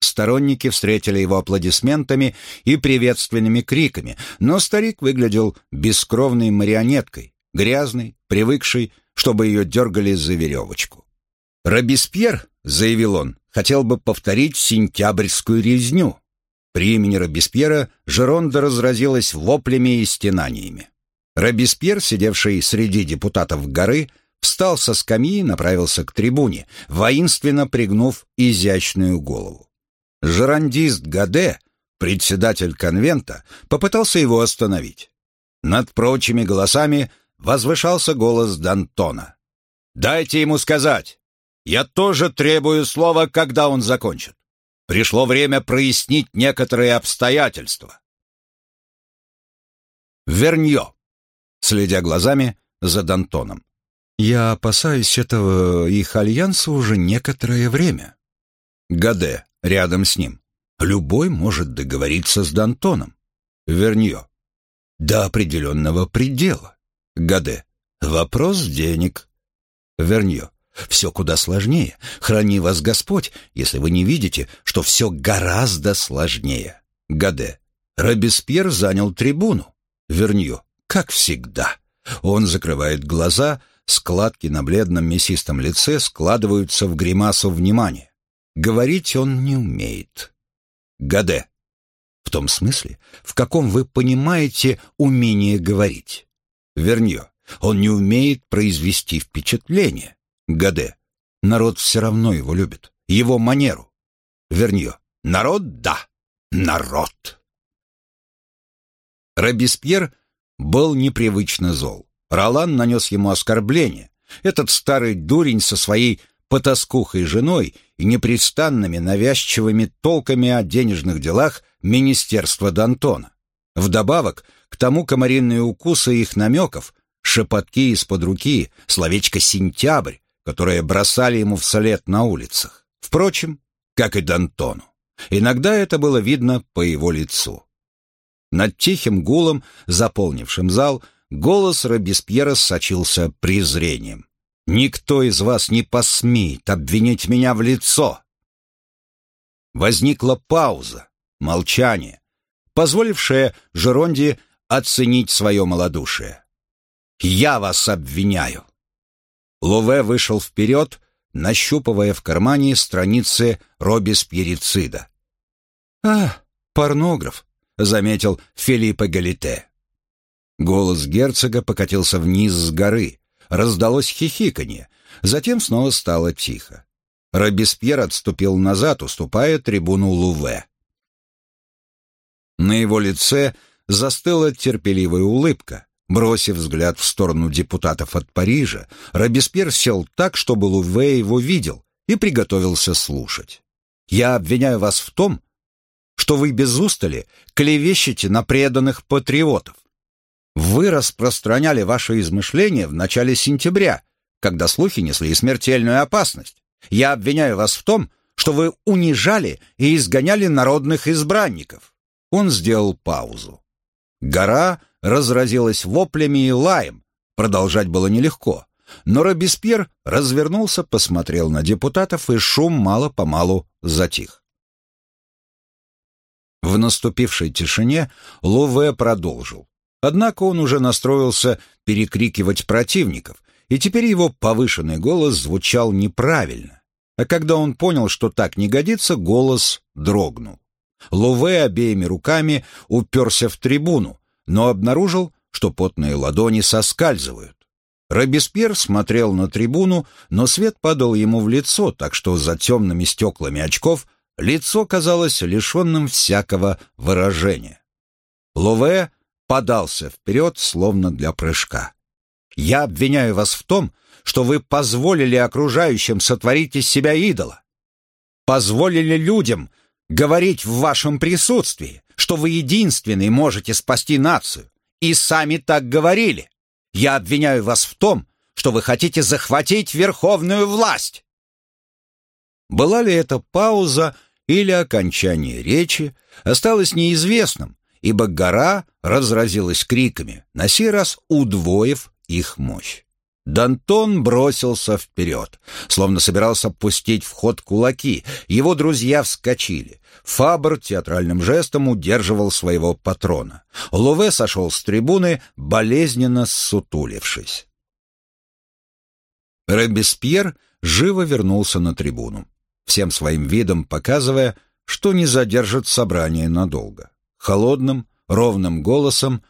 Сторонники встретили его аплодисментами и приветственными криками, но старик выглядел бескровной марионеткой, грязной, привыкшей, чтобы ее дергали за веревочку. «Робеспьер», — заявил он, — хотел бы повторить сентябрьскую резню. При имени Робеспьера Жеронда разразилась воплями и стенаниями. Робеспьер, сидевший среди депутатов горы, встал со скамьи и направился к трибуне, воинственно пригнув изящную голову. Жерандист Гаде, председатель конвента, попытался его остановить. Над прочими голосами возвышался голос Д'Антона. «Дайте ему сказать! Я тоже требую слова, когда он закончит. Пришло время прояснить некоторые обстоятельства». Верньо, следя глазами за Д'Антоном. «Я опасаюсь этого их альянса уже некоторое время». Гаде, рядом с ним. Любой может договориться с Д'Антоном. Верньо. До определенного предела. Гаде. Вопрос денег. Вернье. Все куда сложнее. Храни вас Господь, если вы не видите, что все гораздо сложнее. Гаде. Робеспьер занял трибуну. Вернье. Как всегда. Он закрывает глаза, складки на бледном мясистом лице складываются в гримасу внимания. Говорить он не умеет. Гаде. В том смысле, в каком вы понимаете умение говорить. Вернье. Он не умеет произвести впечатление. Гаде. Народ все равно его любит. Его манеру. Вернье. Народ — да. Народ. Робеспьер был непривычно зол. Ролан нанес ему оскорбление. Этот старый дурень со своей потаскухой женой и непрестанными навязчивыми толками о денежных делах Министерства Д'Антона. Вдобавок к тому комаринные укусы их намеков, шепотки из-под руки, словечко «сентябрь», которое бросали ему вслед на улицах. Впрочем, как и Д'Антону. Иногда это было видно по его лицу. Над тихим гулом, заполнившим зал, голос Робеспьера сочился презрением. «Никто из вас не посмеет обвинить меня в лицо!» Возникла пауза, молчание, позволившее Жеронде оценить свое малодушие. «Я вас обвиняю!» Лове вышел вперед, нащупывая в кармане страницы Робеспьерицида. «А, порнограф», — заметил Филиппо Галите. Голос герцога покатился вниз с горы, раздалось хихиканье, затем снова стало тихо. Робеспьер отступил назад, уступая трибуну Луве. На его лице застыла терпеливая улыбка. Бросив взгляд в сторону депутатов от Парижа, Робеспьер сел так, чтобы Луве его видел, и приготовился слушать. «Я обвиняю вас в том, что вы без устали клевещете на преданных патриотов. Вы распространяли ваши измышления в начале сентября, когда слухи несли смертельную опасность. Я обвиняю вас в том, что вы унижали и изгоняли народных избранников. Он сделал паузу. Гора разразилась воплями и лаем. Продолжать было нелегко. Но Робеспьер развернулся, посмотрел на депутатов, и шум мало-помалу затих. В наступившей тишине Луве продолжил. Однако он уже настроился перекрикивать противников, и теперь его повышенный голос звучал неправильно. А когда он понял, что так не годится, голос дрогнул. Луве обеими руками уперся в трибуну, но обнаружил, что потные ладони соскальзывают. Робеспьер смотрел на трибуну, но свет падал ему в лицо, так что за темными стеклами очков лицо казалось лишенным всякого выражения. Лове подался вперед, словно для прыжка. «Я обвиняю вас в том, что вы позволили окружающим сотворить из себя идола. Позволили людям говорить в вашем присутствии, что вы единственный можете спасти нацию, и сами так говорили. Я обвиняю вас в том, что вы хотите захватить верховную власть. Была ли это пауза или окончание речи, осталось неизвестным, ибо гора разразилась криками, на сей раз удвоив их мощь. Дантон бросился вперед, словно собирался пустить в ход кулаки. Его друзья вскочили. Фабр театральным жестом удерживал своего патрона. Луве сошел с трибуны, болезненно ссутулившись. Робеспьер живо вернулся на трибуну, всем своим видом показывая, что не задержит собрание надолго. Холодным, ровным голосом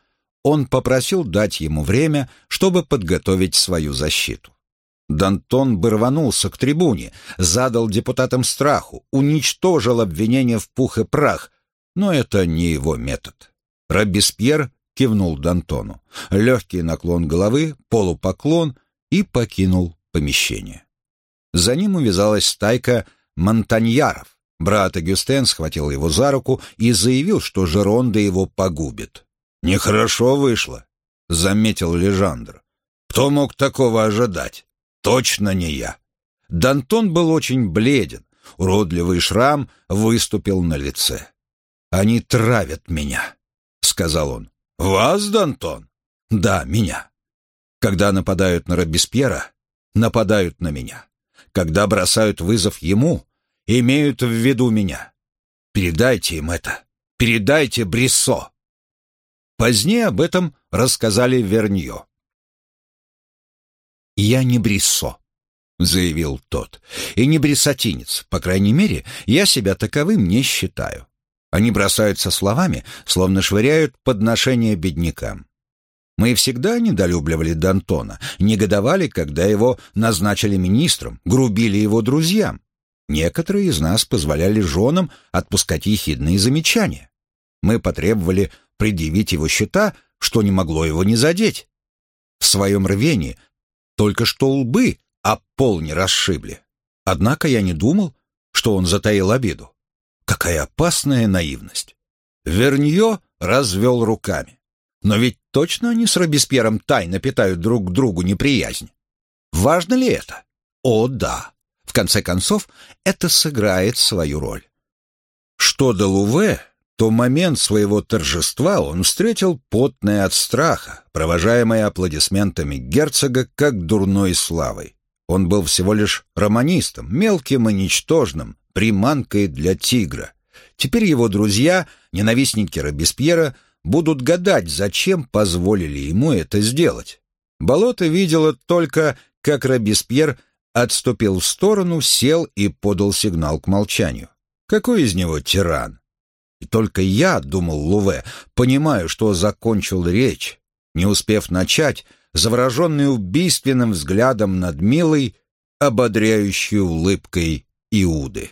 он попросил дать ему время, чтобы подготовить свою защиту. Дантон бы рванулся к трибуне, задал депутатам страху, уничтожил обвинение в пух и прах, но это не его метод. Робеспьер кивнул Дантону. Легкий наклон головы, полупоклон и покинул помещение. За ним увязалась стайка монтаньяров. Брат Агюстен схватил его за руку и заявил, что Жеронда его погубит. «Нехорошо вышло», — заметил Лежандр. «Кто мог такого ожидать? Точно не я». Дантон был очень бледен, уродливый шрам выступил на лице. «Они травят меня», — сказал он. «Вас, Дантон?» «Да, меня. Когда нападают на Робеспьера, нападают на меня. Когда бросают вызов ему, имеют в виду меня. Передайте им это. Передайте Бриссо. Позднее об этом рассказали Верньо. «Я не Бриссо», — заявил тот, — «и не бриссотинец, по крайней мере, я себя таковым не считаю. Они бросаются словами, словно швыряют подношения беднякам. Мы всегда недолюбливали Д'Антона, негодовали, когда его назначили министром, грубили его друзьям. Некоторые из нас позволяли женам отпускать ехидные замечания. Мы потребовали предъявить его счета, что не могло его не задеть. В своем рвении только что лбы а пол не расшибли. Однако я не думал, что он затаил обиду. Какая опасная наивность. Вернье развел руками. Но ведь точно они с Робеспьером тайно питают друг к другу неприязнь. Важно ли это? О, да. В конце концов, это сыграет свою роль. Что до Луве, то момент своего торжества он встретил потный от страха, провожаемый аплодисментами герцога как дурной славой. Он был всего лишь романистом, мелким и ничтожным, приманкой для тигра. Теперь его друзья, ненавистники Робеспьера, будут гадать, зачем позволили ему это сделать. Болото видело только, как Робеспьер отступил в сторону, сел и подал сигнал к молчанию. Какой из него тиран? И только я, думал Луве, понимаю, что закончил речь, не успев начать, завороженный убийственным взглядом над милой, ободряющей улыбкой Иуды.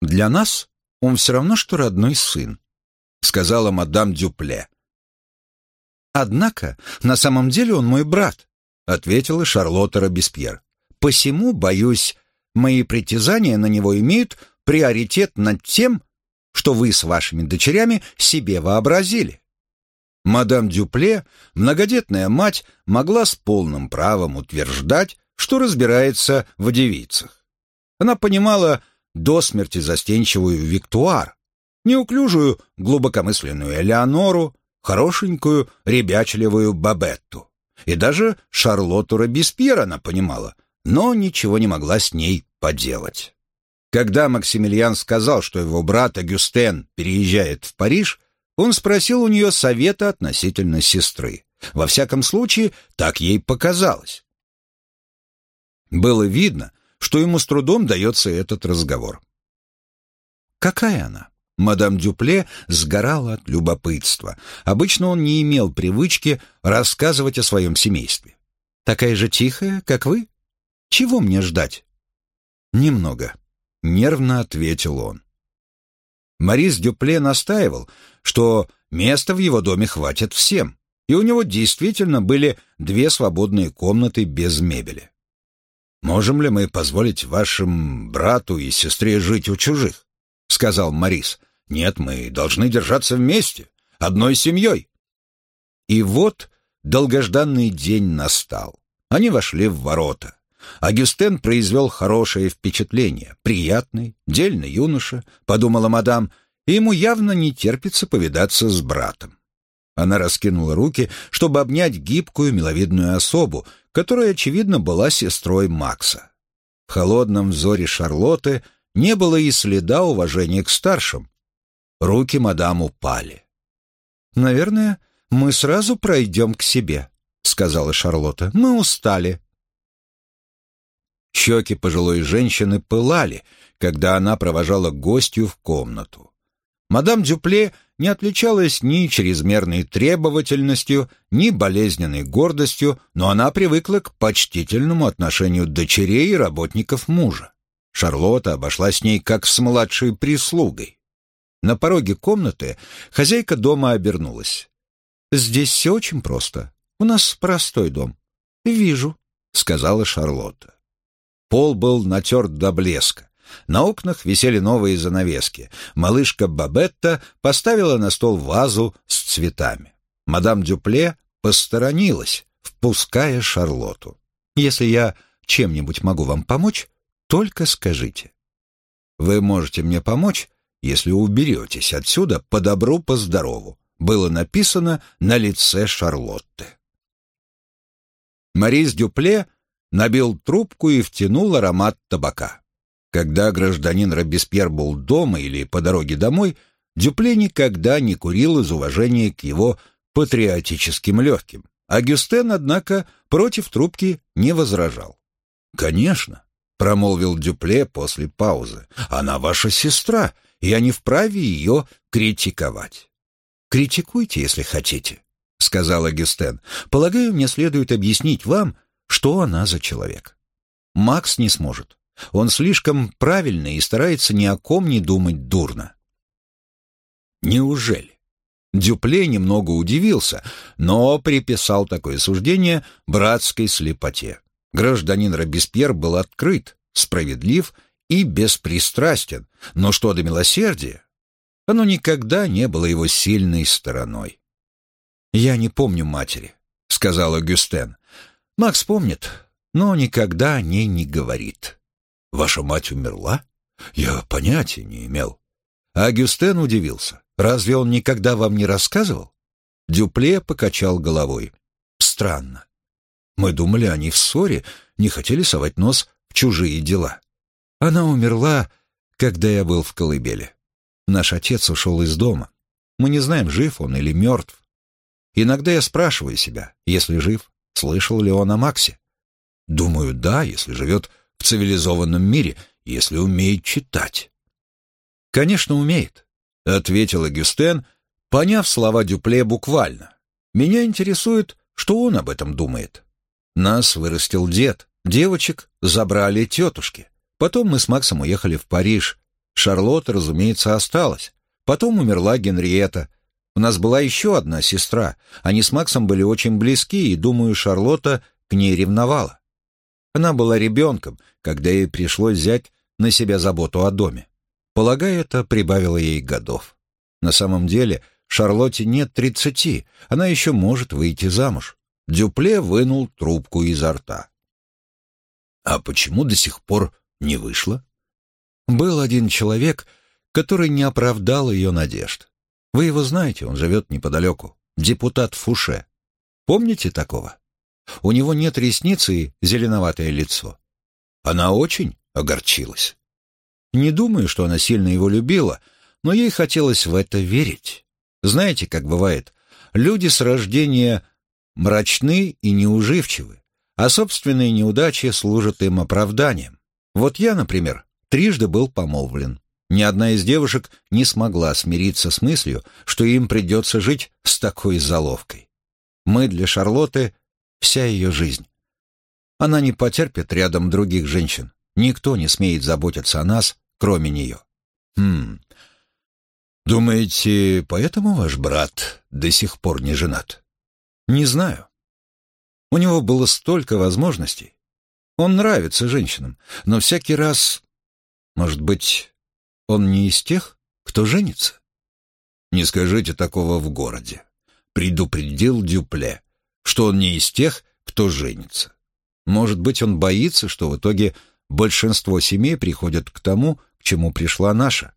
«Для нас он все равно, что родной сын», — сказала мадам Дюпле. «Однако, на самом деле он мой брат», — ответила Шарлотта Робеспьер. «Посему, боюсь, мои притязания на него имеют приоритет над тем, что вы с вашими дочерями себе вообразили. Мадам Дюпле, многодетная мать, могла с полным правом утверждать, что разбирается в девицах. Она понимала до смерти застенчивую Виктуар, неуклюжую глубокомысленную Элеонору, хорошенькую ребячливую Бабетту. И даже Шарлотту Робеспьер она понимала, но ничего не могла с ней поделать. Когда Максимилиан сказал, что его брат Агюстен переезжает в Париж, он спросил у нее совета относительно сестры. Во всяком случае, так ей показалось. Было видно, что ему с трудом дается этот разговор. «Какая она?» Мадам Дюпле сгорала от любопытства. Обычно он не имел привычки рассказывать о своем семействе. «Такая же тихая, как вы? Чего мне ждать?» «Немного», — нервно ответил он. Марис Дюпле настаивал, что места в его доме хватит всем, и у него действительно были две свободные комнаты без мебели. «Можем ли мы позволить вашим брату и сестре жить у чужих?» — сказал Марис. «Нет, мы должны держаться вместе, одной семьей». И вот долгожданный день настал. Они вошли в ворота. Агюстен произвел хорошее впечатление. Приятный, дельный юноша, подумала мадам, и ему явно не терпится повидаться с братом. Она раскинула руки, чтобы обнять гибкую, миловидную особу, которая, очевидно, была сестрой Макса. В холодном взоре Шарлотты не было и следа уважения к старшим. Руки мадам упали. «Наверное, мы сразу пройдем к себе», — сказала Шарлотта. «Мы устали». Щеки пожилой женщины пылали, когда она провожала гостью в комнату. Мадам Дюпле не отличалась ни чрезмерной требовательностью, ни болезненной гордостью, но она привыкла к почтительному отношению дочерей и работников мужа. Шарлотта обошла с ней как с младшей прислугой. На пороге комнаты хозяйка дома обернулась. «Здесь все очень просто. У нас простой дом». «Вижу», — сказала Шарлотта. Пол был натерт до блеска. На окнах висели новые занавески. Малышка Бабетта поставила на стол вазу с цветами. Мадам Дюпле посторонилась, впуская Шарлоту. «Если я чем-нибудь могу вам помочь, только скажите». «Вы можете мне помочь, если уберетесь отсюда по добру, по здорову», было написано на лице Шарлотты. Марис Дюпле набил трубку и втянул аромат табака. Когда гражданин Робеспьер был дома или по дороге домой, Дюпле никогда не курил из уважения к его патриотическим легким. А Гюстен, однако, против трубки не возражал. «Конечно», — промолвил Дюпле после паузы, — «она ваша сестра, и я не вправе ее критиковать». «Критикуйте, если хотите», — сказал Гюстен. «Полагаю, мне следует объяснить вам, что она за человек. Макс не сможет. Он слишком правильный и старается ни о ком не думать дурно. Неужели? Дюпле немного удивился, но приписал такое суждение братской слепоте. Гражданин Робеспьер был открыт, справедлив и беспристрастен, но что до милосердия, оно никогда не было его сильной стороной. «Я не помню матери», — сказал Агюстен. Макс помнит, но никогда о ней не говорит. «Ваша мать умерла? Я понятия не имел». А Гюстен удивился. «Разве он никогда вам не рассказывал?» Дюпле покачал головой. «Странно. Мы думали, они в ссоре, не хотели совать нос в чужие дела. Она умерла, когда я был в колыбели. Наш отец ушел из дома. Мы не знаем, жив он или мертв. Иногда я спрашиваю себя, если жив, Слышал ли он о Максе? Думаю, да, если живет в цивилизованном мире, если умеет читать. Конечно, умеет, ответил Агюстен, поняв слова Дюпле буквально. Меня интересует, что он об этом думает. Нас вырастил дед, девочек забрали тетушки. Потом мы с Максом уехали в Париж. Шарлотта, разумеется, осталась. Потом умерла Генриетта. У нас была еще одна сестра. Они с Максом были очень близки, и, думаю, Шарлотта к ней ревновала. Она была ребенком, когда ей пришлось взять на себя заботу о доме. Полагаю, это прибавило ей годов. На самом деле, Шарлотте нет тридцати, она еще может выйти замуж. Дюпле вынул трубку изо рта. А почему до сих пор не вышла? Был один человек, который не оправдал ее надежд. Вы его знаете, он живет неподалеку. Депутат Фуше. Помните такого? У него нет ресниц и зеленоватое лицо. Она очень огорчилась. Не думаю, что она сильно его любила, но ей хотелось в это верить. Знаете, как бывает, люди с рождения мрачны и неуживчивы, а собственные неудачи служат им оправданием. Вот я, например, трижды был помолвлен. Ни одна из девушек не смогла смириться с мыслью, что им придется жить с такой заловкой. Мы для Шарлотты — вся ее жизнь. Она не потерпит рядом других женщин. Никто не смеет заботиться о нас, кроме нее. Хм. Думаете, поэтому ваш брат до сих пор не женат? Не знаю. У него было столько возможностей. Он нравится женщинам, но всякий раз... Может быть, он не из тех, кто женится? Не скажите такого в городе. Предупредил Дюпле, что он не из тех, кто женится. Может быть, он боится, что в итоге большинство семей приходят к тому, к чему пришла наша.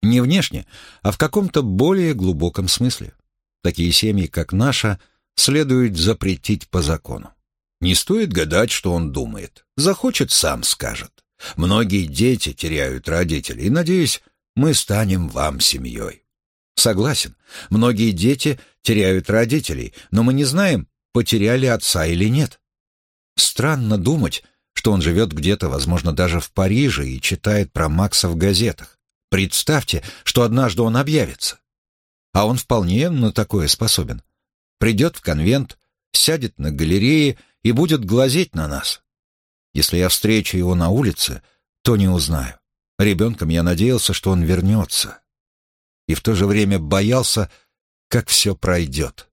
Не внешне, а в каком-то более глубоком смысле. Такие семьи, как наша, следует запретить по закону. Не стоит гадать, что он думает. Захочет, сам скажет. Многие дети теряют родителей, и, надеюсь, мы станем вам семьей. Согласен, многие дети теряют родителей, но мы не знаем, потеряли отца или нет. Странно думать, что он живет где-то, возможно, даже в Париже и читает про Макса в газетах. Представьте, что однажды он объявится. А он вполне на такое способен. Придет в конвент, сядет на галерее и будет глазеть на нас. Если я встречу его на улице, то не узнаю. Ребенком я надеялся, что он вернется. И в то же время боялся, как все пройдет.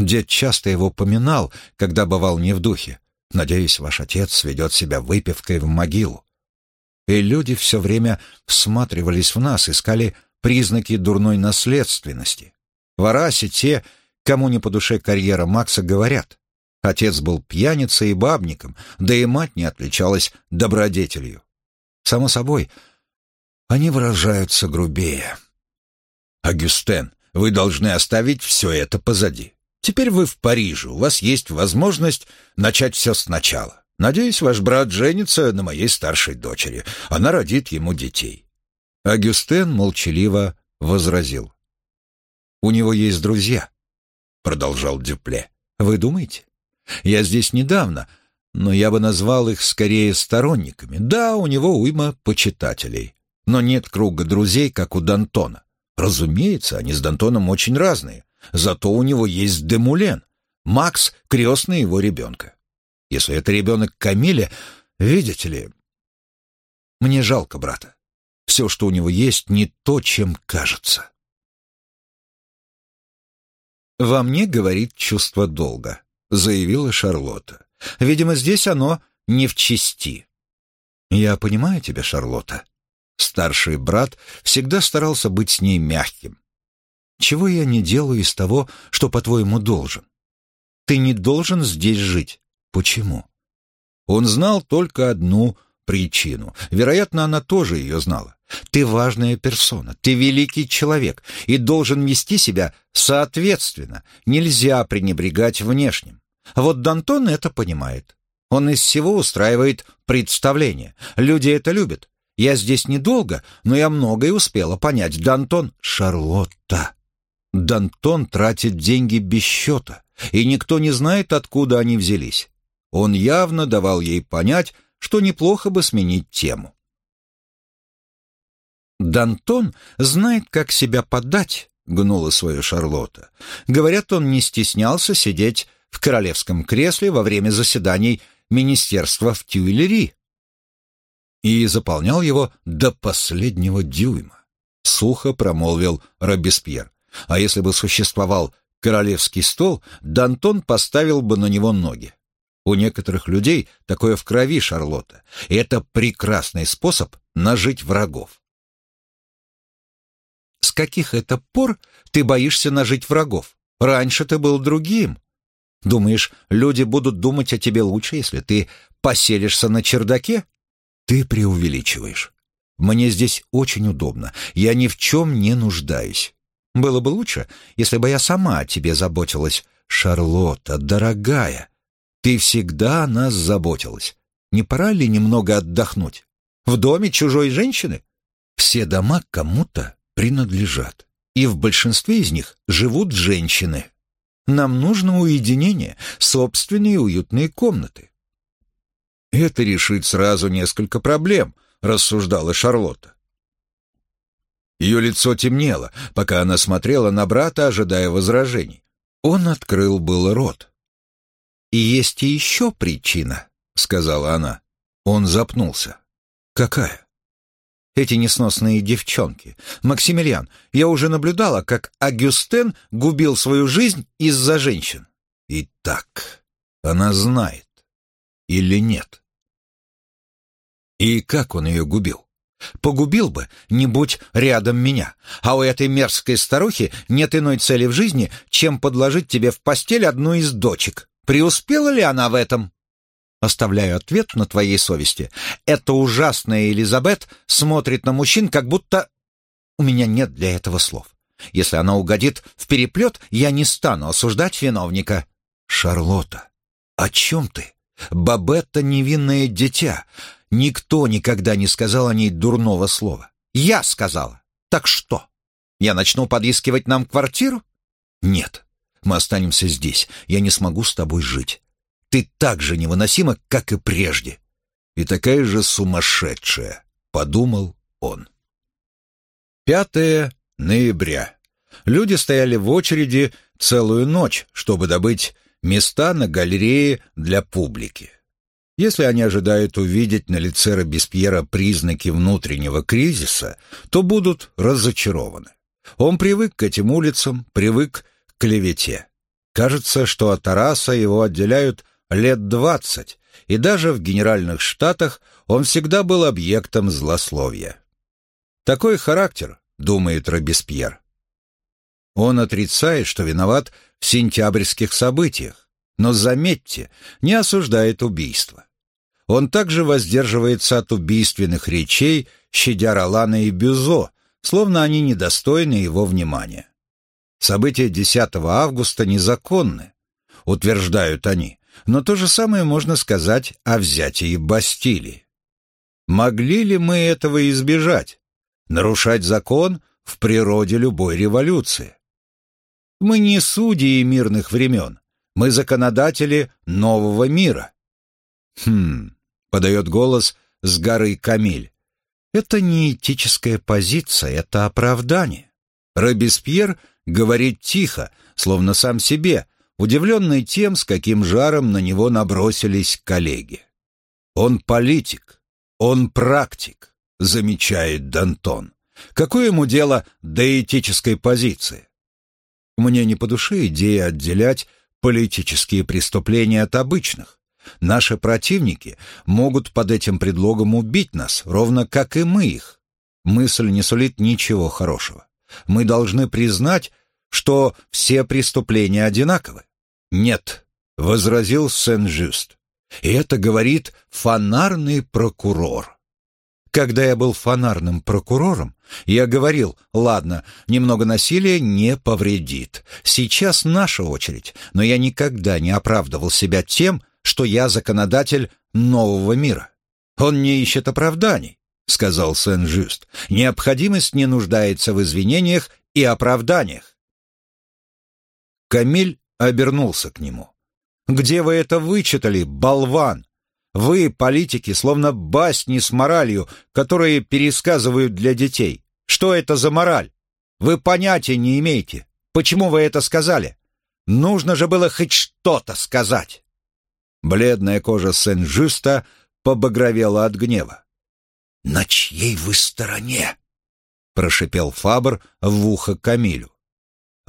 Дед часто его поминал, когда бывал не в духе. Надеюсь, ваш отец сведет себя выпивкой в могилу. И люди все время всматривались в нас, искали признаки дурной наследственности. В Арасе те, кому не по душе карьера Макса, говорят. Отец был пьяницей и бабником, да и мать не отличалась добродетелью. Само собой, они выражаются грубее. «Агюстен, вы должны оставить все это позади. Теперь вы в Париже, у вас есть возможность начать все сначала. Надеюсь, ваш брат женится на моей старшей дочери. Она родит ему детей». Агюстен молчаливо возразил. «У него есть друзья», — продолжал Дюпле. «Вы думаете? Я здесь недавно, но я бы назвал их скорее сторонниками. Да, у него уйма почитателей, но нет круга друзей, как у Д'Антона. Разумеется, они с Д'Антоном очень разные, зато у него есть Демулен. Макс — крестный его ребенка. Если это ребенок Камиля, видите ли... Мне жалко брата. Все, что у него есть, не то, чем кажется. Во мне говорит чувство долга. — заявила Шарлотта. «Видимо, здесь оно не в чести». «Я понимаю тебя, Шарлотта». Старший брат всегда старался быть с ней мягким. «Чего я не делаю из того, что, по-твоему, должен? Ты не должен здесь жить. Почему?» Он знал только одну причину. Вероятно, она тоже ее знала. Ты важная персона, ты великий человек и должен вести себя соответственно. Нельзя пренебрегать внешним. Вот Д'Антон это понимает. Он из всего устраивает представление. Люди это любят. Я здесь недолго, но я многое успела понять. Д'Антон — Шарлотта. Д'Антон тратит деньги без счета, и никто не знает, откуда они взялись. Он явно давал ей понять, что неплохо бы сменить тему. «Д'Антон знает, как себя подать», — гнула свою Шарлотта. «Говорят, он не стеснялся сидеть в королевском кресле во время заседаний министерства в Тюильри и заполнял его до последнего дюйма. Сухо промолвил Робеспьер. А если бы существовал королевский стол, Д'Антон поставил бы на него ноги. У некоторых людей такое в крови, Шарлотта, и это прекрасный способ нажить врагов. С каких это пор ты боишься нажить врагов? Раньше ты был другим, Думаешь, люди будут думать о тебе лучше, если ты поселишься на чердаке? Ты преувеличиваешь. Мне здесь очень удобно. Я ни в чем не нуждаюсь. Было бы лучше, если бы я сама о тебе заботилась. Шарлотта, дорогая, ты всегда о нас заботилась. Не пора ли немного отдохнуть? В доме чужой женщины? Все дома кому-то принадлежат. И в большинстве из них живут женщины. Нам нужно уединение, собственные уютные комнаты. Это решит сразу несколько проблем, — рассуждала Шарлотта. Ее лицо темнело, пока она смотрела на брата, ожидая возражений. Он открыл был рот. «И есть и еще причина», — сказала она. Он запнулся. «Какая?» «Эти несносные девчонки. Максимилиан, я уже наблюдала, как Агюстен губил свою жизнь из-за женщин». «Итак, она знает. Или нет?» «И как он ее губил?» Погубил бы, не будь рядом меня. А у этой мерзкой старухи нет иной цели в жизни, чем подложить тебе в постель одну из дочек. Преуспела ли она в этом? Оставляю ответ на твоей совести. Эта ужасная Элизабет смотрит на мужчин, как будто... У меня нет для этого слов. Если она угодит в переплет, я не стану осуждать виновника. Шарлотта, о чем ты? Бабетта невинное дитя. Никто никогда не сказал о ней дурного слова. Я сказала. Так что? Я начну подыскивать нам квартиру? Нет. Мы останемся здесь. Я не смогу с тобой жить. Ты так же невыносима, как и прежде. И такая же сумасшедшая, подумал он. Пятое ноября. Люди стояли в очереди целую ночь, чтобы добыть места на галерее для публики. Если они ожидают увидеть на лице Робеспьера признаки внутреннего кризиса, то будут разочарованы. Он привык к этим улицам, привык к клевете. Кажется, что от Тараса его отделяют лет двадцать, и даже в Генеральных Штатах он всегда был объектом злословия. Такой характер, думает Робеспьер. Он отрицает, что виноват в сентябрьских событиях, но, заметьте, не осуждает убийство. Он также воздерживается от убийственных речей, щадя Ролана и Бюзо, словно они недостойны его внимания. События 10 августа незаконны, утверждают они, но то же самое можно сказать о взятии Бастилии. Могли ли мы этого избежать? Нарушать закон в природе любой революции. Мы не судьи мирных времен, мы законодатели нового мира. Хм, — подает голос с горы Камиль. «Это не этическая позиция, это оправдание». Робеспьер говорит тихо, словно сам себе, удивленный тем, с каким жаром на него набросились коллеги. «Он политик, он практик», — замечает Дантон. «Какое ему дело до этической позиции?» Мне не по душе идея отделять политические преступления от обычных. Наши противники могут под этим предлогом убить нас, ровно как и мы их. Мысль не сулит ничего хорошего. Мы должны признать, что все преступления одинаковы. Нет, возразил Сен-Жюст. И это говорит фонарный прокурор. Когда я был фонарным прокурором, я говорил, ладно, немного насилия не повредит. Сейчас наша очередь, но я никогда не оправдывал себя тем, что я законодатель нового мира. Он не ищет оправданий, сказал Сен-Жюст. Необходимость не нуждается в извинениях и оправданиях. Камиль обернулся к нему. «Где вы это вычитали, болван? Вы, политики, словно басни с моралью, которые пересказывают для детей. Что это за мораль? Вы понятия не имеете. Почему вы это сказали? Нужно же было хоть что-то сказать». Бледная кожа Сен-Жюста побагровела от гнева. «На чьей вы стороне?» — прошипел Фабр в ухо Камилю.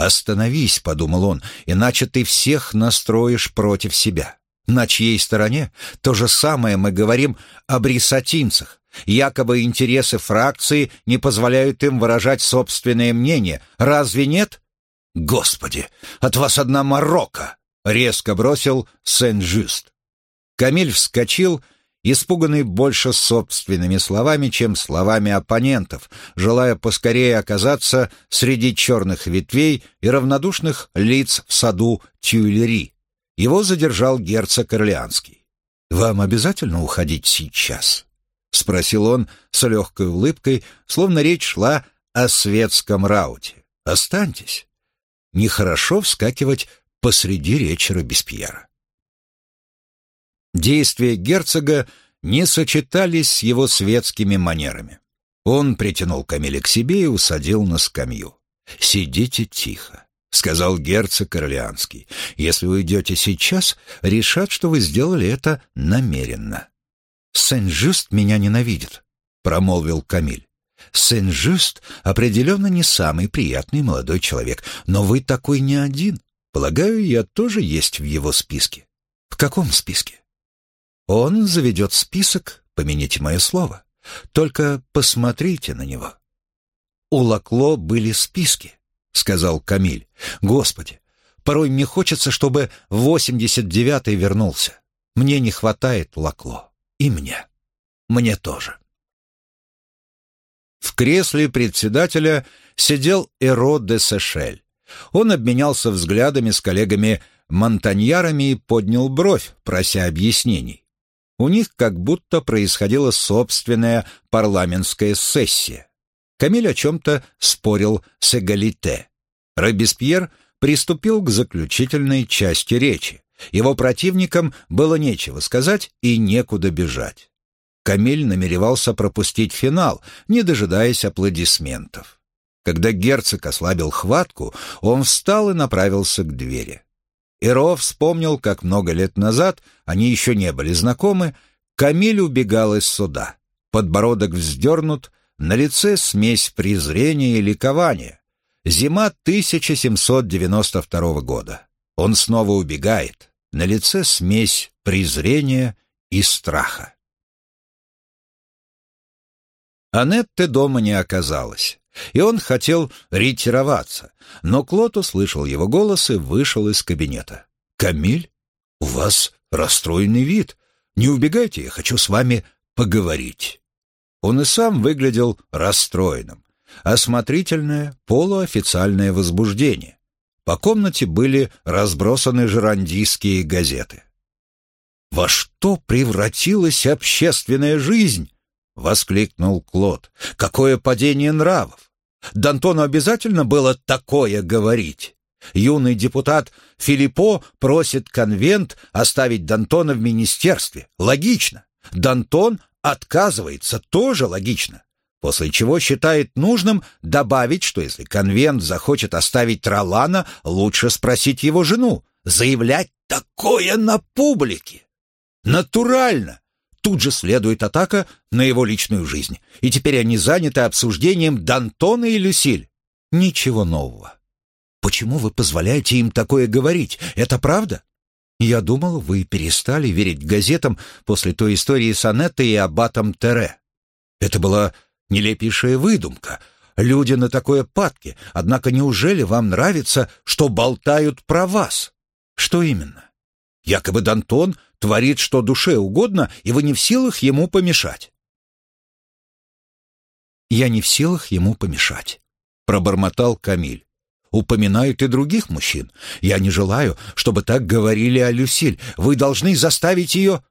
«Остановись», — подумал он, — «иначе ты всех настроишь против себя». На чьей стороне? То же самое мы говорим о брисатинцах. Якобы интересы фракции не позволяют им выражать собственное мнение. Разве нет? Господи, от вас одна морока! — резко бросил Сен-Жюст. Камиль вскочил, испуганный больше собственными словами, чем словами оппонентов, желая поскорее оказаться среди черных ветвей и равнодушных лиц в саду Тюильри. Его задержал герцог Орлеанский. «Вам обязательно уходить сейчас?» — спросил он с легкой улыбкой, словно речь шла о светском рауте. «Останьтесь. Нехорошо вскакивать посреди речи Робеспьера. Действия герцога не сочетались с его светскими манерами. Он притянул Камиля к себе и усадил на скамью. «Сидите тихо», — сказал герцог Орлеанский. «Если вы уйдете сейчас, решат, что вы сделали это намеренно». «Сен-Жюст меня ненавидит», — промолвил Камиль. «Сен-Жюст определенно не самый приятный молодой человек, но вы такой не один. Полагаю, я тоже есть в его списке». «В каком списке?» «Он заведет список, помяните мое слово. Только посмотрите на него». «У Лакло были списки», — сказал Камиль. «Господи, порой мне хочется, чтобы 89-й вернулся. Мне не хватает Лакло. И мне. Мне тоже». В кресле председателя сидел Эро де Сешель. Он обменялся взглядами с коллегами Монтаньярами и поднял бровь, прося объяснений. У них как будто происходила собственная парламентская сессия. Камиль о чем-то спорил с Эгалите. Робеспьер приступил к заключительной части речи. Его противникам было нечего сказать и некуда бежать. Камиль намеревался пропустить финал, не дожидаясь аплодисментов. Когда герцог ослабил хватку, он встал и направился к двери. Иро вспомнил, как много лет назад, они еще не были знакомы, Камиль убегал из суда. Подбородок вздернут, на лице смесь презрения и ликования. Зима 1792 года. Он снова убегает. На лице смесь презрения и страха. Анетты дома не оказалось, и он хотел ретироваться, но Клод услышал его голос и вышел из кабинета. «Камиль, у вас расстроенный вид. Не убегайте, я хочу с вами поговорить». Он и сам выглядел расстроенным. Осмотрительное, полуофициальное возбуждение. По комнате были разбросаны жерандийские газеты. «Во что превратилась общественная жизнь?» — воскликнул Клод. «Какое падение нравов! Д'Антону обязательно было такое говорить!» Юный депутат Филиппо просит конвент оставить Д'Антона в министерстве. Логично. Д'Антон отказывается, тоже логично. После чего считает нужным добавить, что если конвент захочет оставить Тролана, лучше спросить его жену. Заявлять такое на публике. Натурально. Тут же следует атака на его личную жизнь. И теперь они заняты обсуждением Д'Антона и Люсиль. Ничего нового. Почему вы позволяете им такое говорить? Это правда? Я думал, вы перестали верить газетам после той истории с Анеттой и аббатом Тере. Это была нелепейшая выдумка. Люди на такое падки. Однако неужели вам нравится, что болтают про вас? Что именно? Якобы Дантон творит что душе угодно, и вы не в силах ему помешать. Я не в силах ему помешать, пробормотал Камиль упоминают и других мужчин. Я не желаю, чтобы так говорили о Люсиль. Вы должны заставить ее...»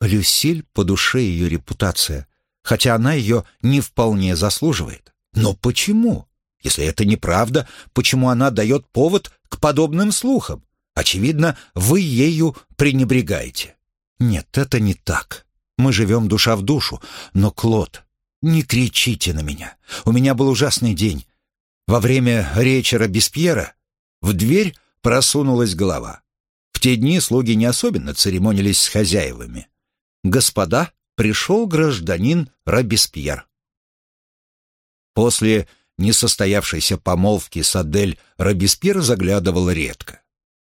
Люсиль по душе ее репутация, хотя она ее не вполне заслуживает. Но почему? Если это неправда, почему она дает повод к подобным слухам? Очевидно, вы ею пренебрегаете. Нет, это не так. Мы живем душа в душу. Но, Клод, не кричите на меня. У меня был ужасный день. Во время речи Робеспьера в дверь просунулась голова. В те дни слуги не особенно церемонились с хозяевами. «Господа, пришел гражданин Робеспьер». После несостоявшейся помолвки с Адель Робеспьер заглядывал редко.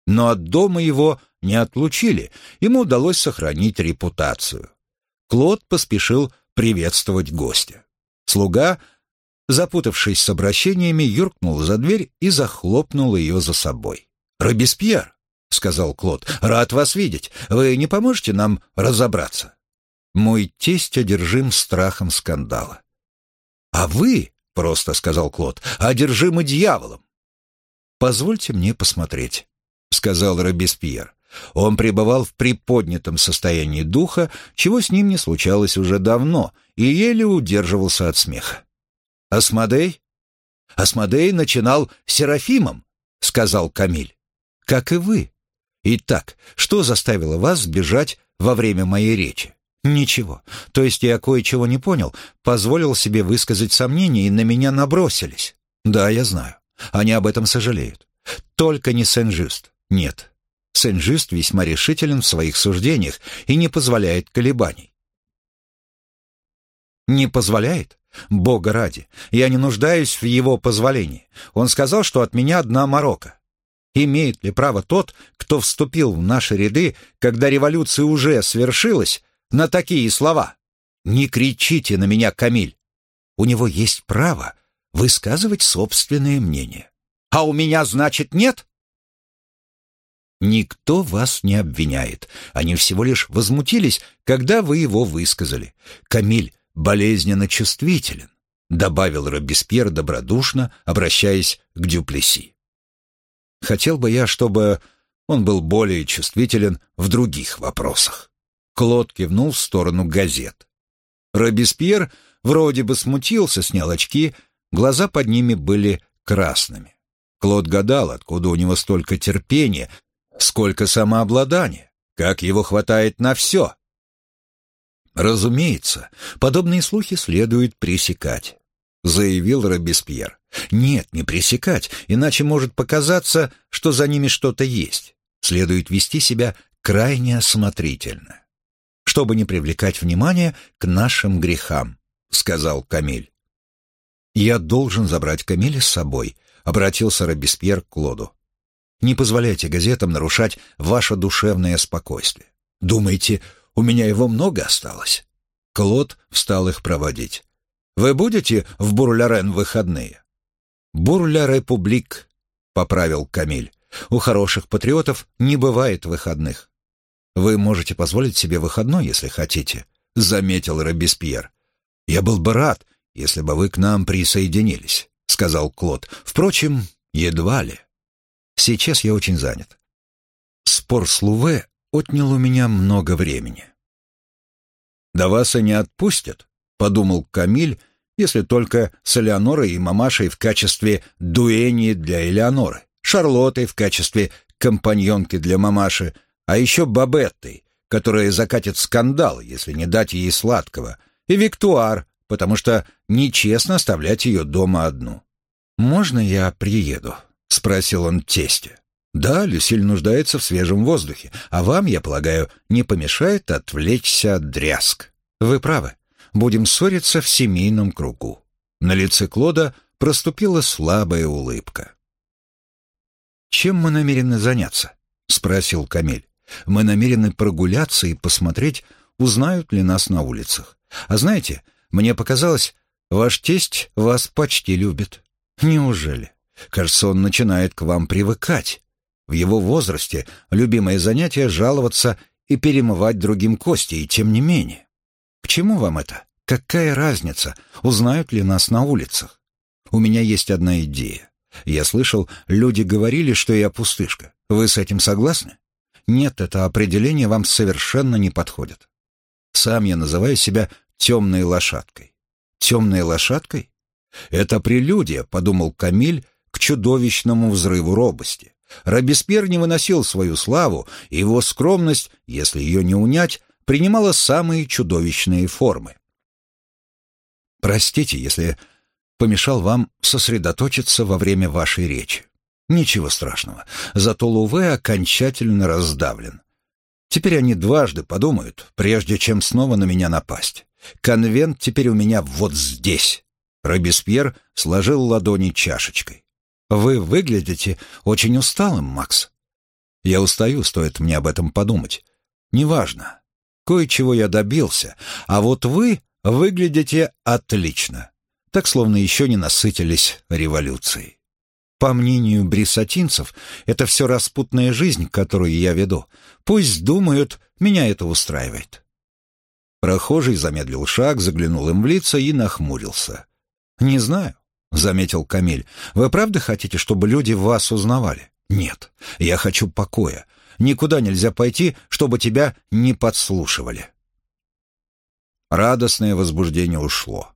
Но от дома его не отлучили, ему удалось сохранить репутацию. Клод поспешил приветствовать гостя. Слуга запутавшись с обращениями, юркнул за дверь и захлопнул ее за собой. «Робеспьер», — сказал Клод, — «рад вас видеть. Вы не поможете нам разобраться?» Мой тесть одержим страхом скандала. «А вы, — просто сказал Клод, — одержимы дьяволом». «Позвольте мне посмотреть», — сказал Робеспьер. Он пребывал в приподнятом состоянии духа, чего с ним не случалось уже давно, и еле удерживался от смеха. «Асмодей?» «Асмодей начинал Серафимом», — сказал Камиль. «Как и вы. Итак, что заставило вас сбежать во время моей речи? Ничего. То есть я кое-чего не понял, позволил себе высказать сомнения, и на меня набросились. Да, я знаю. Они об этом сожалеют. Только не Сен-Жюст. Нет. Сен-Жюст весьма решителен в своих суждениях и не позволяет колебаний. Не позволяет? Бога ради. Я не нуждаюсь в его позволении. Он сказал, что от меня одна морока. Имеет ли право тот, кто вступил в наши ряды, когда революция уже свершилась, на такие слова? Не кричите на меня, Камиль. У него есть право высказывать собственное мнение. А у меня, значит, нет? Никто вас не обвиняет. Они всего лишь возмутились, когда вы его высказали. Камиль болезненно чувствителен, добавил Робеспьер добродушно, обращаясь к Дюплеси. Хотел бы я, чтобы он был более чувствителен в других вопросах. Клод кивнул в сторону газет. Робеспьер вроде бы смутился, снял очки, глаза под ними были красными. Клод гадал, откуда у него столько терпения, сколько самообладания, как его хватает на все. Разумеется, подобные слухи следует пресекать, заявил Робеспьер. Нет, не пресекать, иначе может показаться, что за ними что-то есть. Следует вести себя крайне осмотрительно, чтобы не привлекать внимание к нашим грехам, сказал Камиль. Я должен забрать Камиля с собой, обратился Робеспьер к Клоду. Не позволяйте газетам нарушать ваше душевное спокойствие. Думаете, у меня его много осталось?» Клод встал их проводить. «Вы будете в Бурлярен в выходные?» «Бурля-републик», — поправил Камиль. «У хороших патриотов не бывает выходных». «Вы можете позволить себе выходной, если хотите», — заметил Робеспьер. «Я был бы рад, если бы вы к нам присоединились», — сказал Клод. «Впрочем, едва ли». Сейчас я очень занят. Спор с Луве отнял у меня много времени. «Да вас и не отпустят», — подумал Камиль, если только с Элеонорой и мамашей в качестве дуэни для Элеоноры, Шарлоттой в качестве компаньонки для мамаши, а еще Бабеттой, которая закатит скандал, если не дать ей сладкого, и Виктуар, потому что нечестно оставлять ее дома одну. «Можно я приеду?» — спросил он тестя. «Да, Люсиль нуждается в свежем воздухе, а вам, я полагаю, не помешает отвлечься от дрязг. Вы правы, будем ссориться в семейном кругу». На лице Клода проступила слабая улыбка. «Чем мы намерены заняться?» — спросил Камиль. «Мы намерены прогуляться и посмотреть, узнают ли нас на улицах. А знаете, мне показалось, ваш тесть вас почти любит. Неужели?» Кажется, он начинает к вам привыкать. В его возрасте любимое занятие — жаловаться и перемывать другим кости, и тем не менее. К чему вам это? Какая разница, узнают ли нас на улицах? У меня есть одна идея. Я слышал, люди говорили, что я пустышка. Вы с этим согласны? Нет, это определение вам совершенно не подходит. Сам я называю себя темной лошадкой. Темной лошадкой? Это прелюдия, подумал Камиль, чудовищному взрыву робости. Робеспьер не выносил свою славу, и его скромность, если ее не унять, принимала самые чудовищные формы. «Простите, если помешал вам сосредоточиться во время вашей речи. Ничего страшного, зато Луве окончательно раздавлен. Теперь они дважды подумают, прежде чем снова на меня напасть. Конвент теперь у меня вот здесь». Робеспьер сложил ладони чашечкой. Вы выглядите очень усталым, Макс. Я устаю, стоит мне об этом подумать. Неважно. Кое-чего я добился, а вот вы выглядите отлично. Так, словно еще не насытились революцией. По мнению брисатинцев, это все распутная жизнь, которую я веду. Пусть думают, меня это устраивает. Прохожий замедлил шаг, заглянул им в лица и нахмурился. «Не знаю. — заметил Камиль. «Вы правда хотите, чтобы люди вас узнавали?» «Нет, я хочу покоя. Никуда нельзя пойти, чтобы тебя не подслушивали». Радостное возбуждение ушло.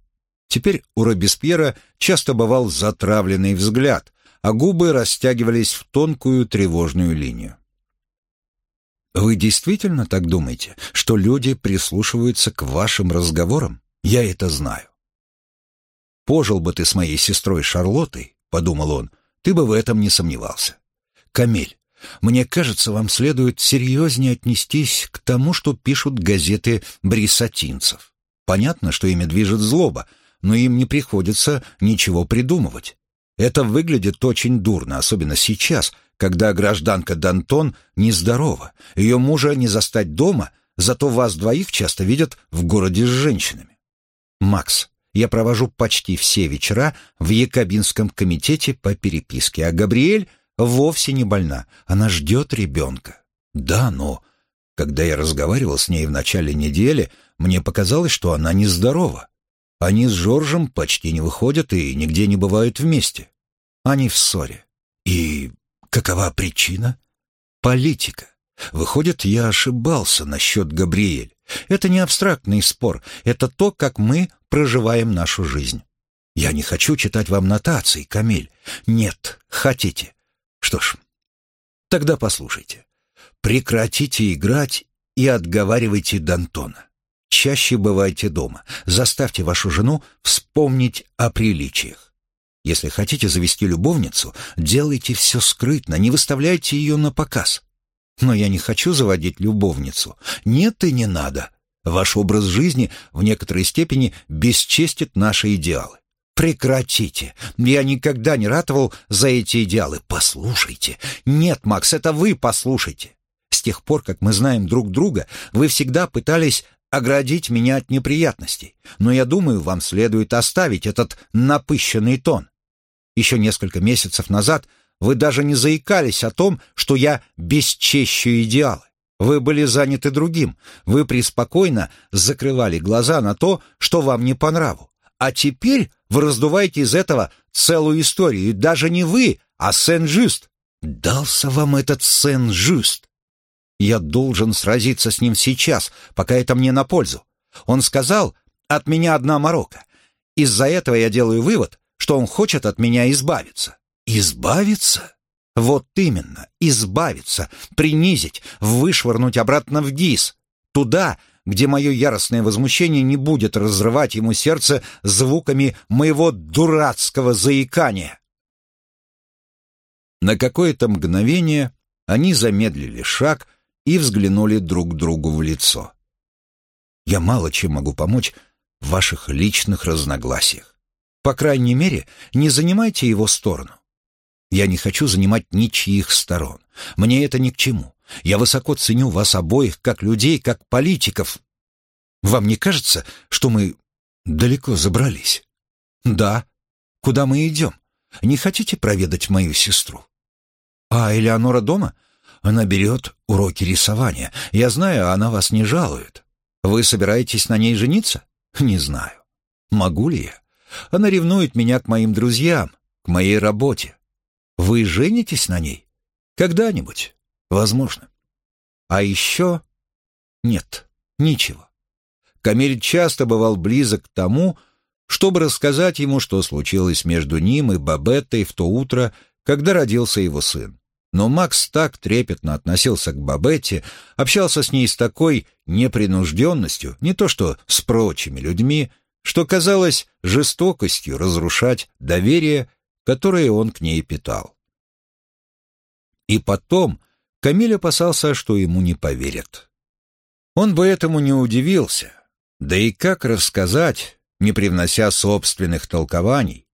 Теперь у Робеспьера часто бывал затравленный взгляд, а губы растягивались в тонкую тревожную линию. Вы действительно так думаете, что люди прислушиваются к вашим разговорам? Я это знаю. Пожил бы ты с моей сестрой Шарлоттой, подумал он, ты бы в этом не сомневался. Камиль, мне кажется, вам следует серьезнее отнестись к тому, что пишут газеты брисатинцев. Понятно, что ими движет злоба, но им не приходится ничего придумывать. Это выглядит очень дурно, особенно сейчас, когда гражданка Дантон нездорова. Ее мужа не застать дома, зато вас двоих часто видят в городе с женщинами. Макс, я провожу почти все вечера в Якобинском комитете по переписке, а Габриэль вовсе не больна, она ждет ребенка. Да, но когда я разговаривал с ней в начале недели, мне показалось, что она нездорова. Они с Жоржем почти не выходят и нигде не бывают вместе. Они в ссоре. И какова причина? Политика. Выходит, я ошибался насчет Габриэль. Это не абстрактный спор, это то, как мы проживаем нашу жизнь. Я не хочу читать вам нотации, Камиль. Нет, хотите. Что ж, тогда послушайте. Прекратите играть и отговаривайте Д'Антона. Чаще бывайте дома. Заставьте вашу жену вспомнить о приличиях. Если хотите завести любовницу, делайте все скрытно, не выставляйте ее на показ. Но я не хочу заводить любовницу. Нет и не надо. Ваш образ жизни в некоторой степени бесчестит наши идеалы. Прекратите. Я никогда не ратовал за эти идеалы. Послушайте. Нет, Макс, это вы послушайте. С тех пор, как мы знаем друг друга, вы всегда пытались оградить меня от неприятностей. Но я думаю, вам следует оставить этот напыщенный тон. Еще несколько месяцев назад вы даже не заикались о том, что я бесчещу идеалы. Вы были заняты другим. Вы преспокойно закрывали глаза на то, что вам не по нраву. А теперь вы раздуваете из этого целую историю. И даже не вы, а Сен-Жюст. Дался вам этот Сен-Жюст. Я должен сразиться с ним сейчас, пока это мне на пользу. Он сказал, от меня одна морока. Из-за этого я делаю вывод, что он хочет от меня избавиться. Избавиться? Вот именно, избавиться, принизить, вышвырнуть обратно в ГИС. Туда, где мое яростное возмущение не будет разрывать ему сердце звуками моего дурацкого заикания. На какое-то мгновение они замедлили шаг и взглянули друг другу в лицо. «Я мало чем могу помочь в ваших личных разногласиях. По крайней мере, не занимайте его сторону. Я не хочу занимать ничьих сторон. Мне это ни к чему. Я высоко ценю вас обоих как людей, как политиков. Вам не кажется, что мы далеко забрались? Да. Куда мы идем? Не хотите проведать мою сестру? А Элеонора дома? Она берет уроки рисования. Я знаю, она вас не жалует. Вы собираетесь на ней жениться? Не знаю. Могу ли я? Она ревнует меня к моим друзьям, к моей работе. Вы женитесь на ней? Когда-нибудь, возможно. А еще... Нет, ничего. Камиль часто бывал близок к тому, чтобы рассказать ему, что случилось между ним и Бабеттой в то утро, когда родился его сын. Но Макс так трепетно относился к Бабетте, общался с ней с такой непринужденностью, не то что с прочими людьми, что казалось жестокостью разрушать доверие, которое он к ней питал. И потом Камиль опасался, что ему не поверят. Он бы этому не удивился. Да и как рассказать, не привнося собственных толкований,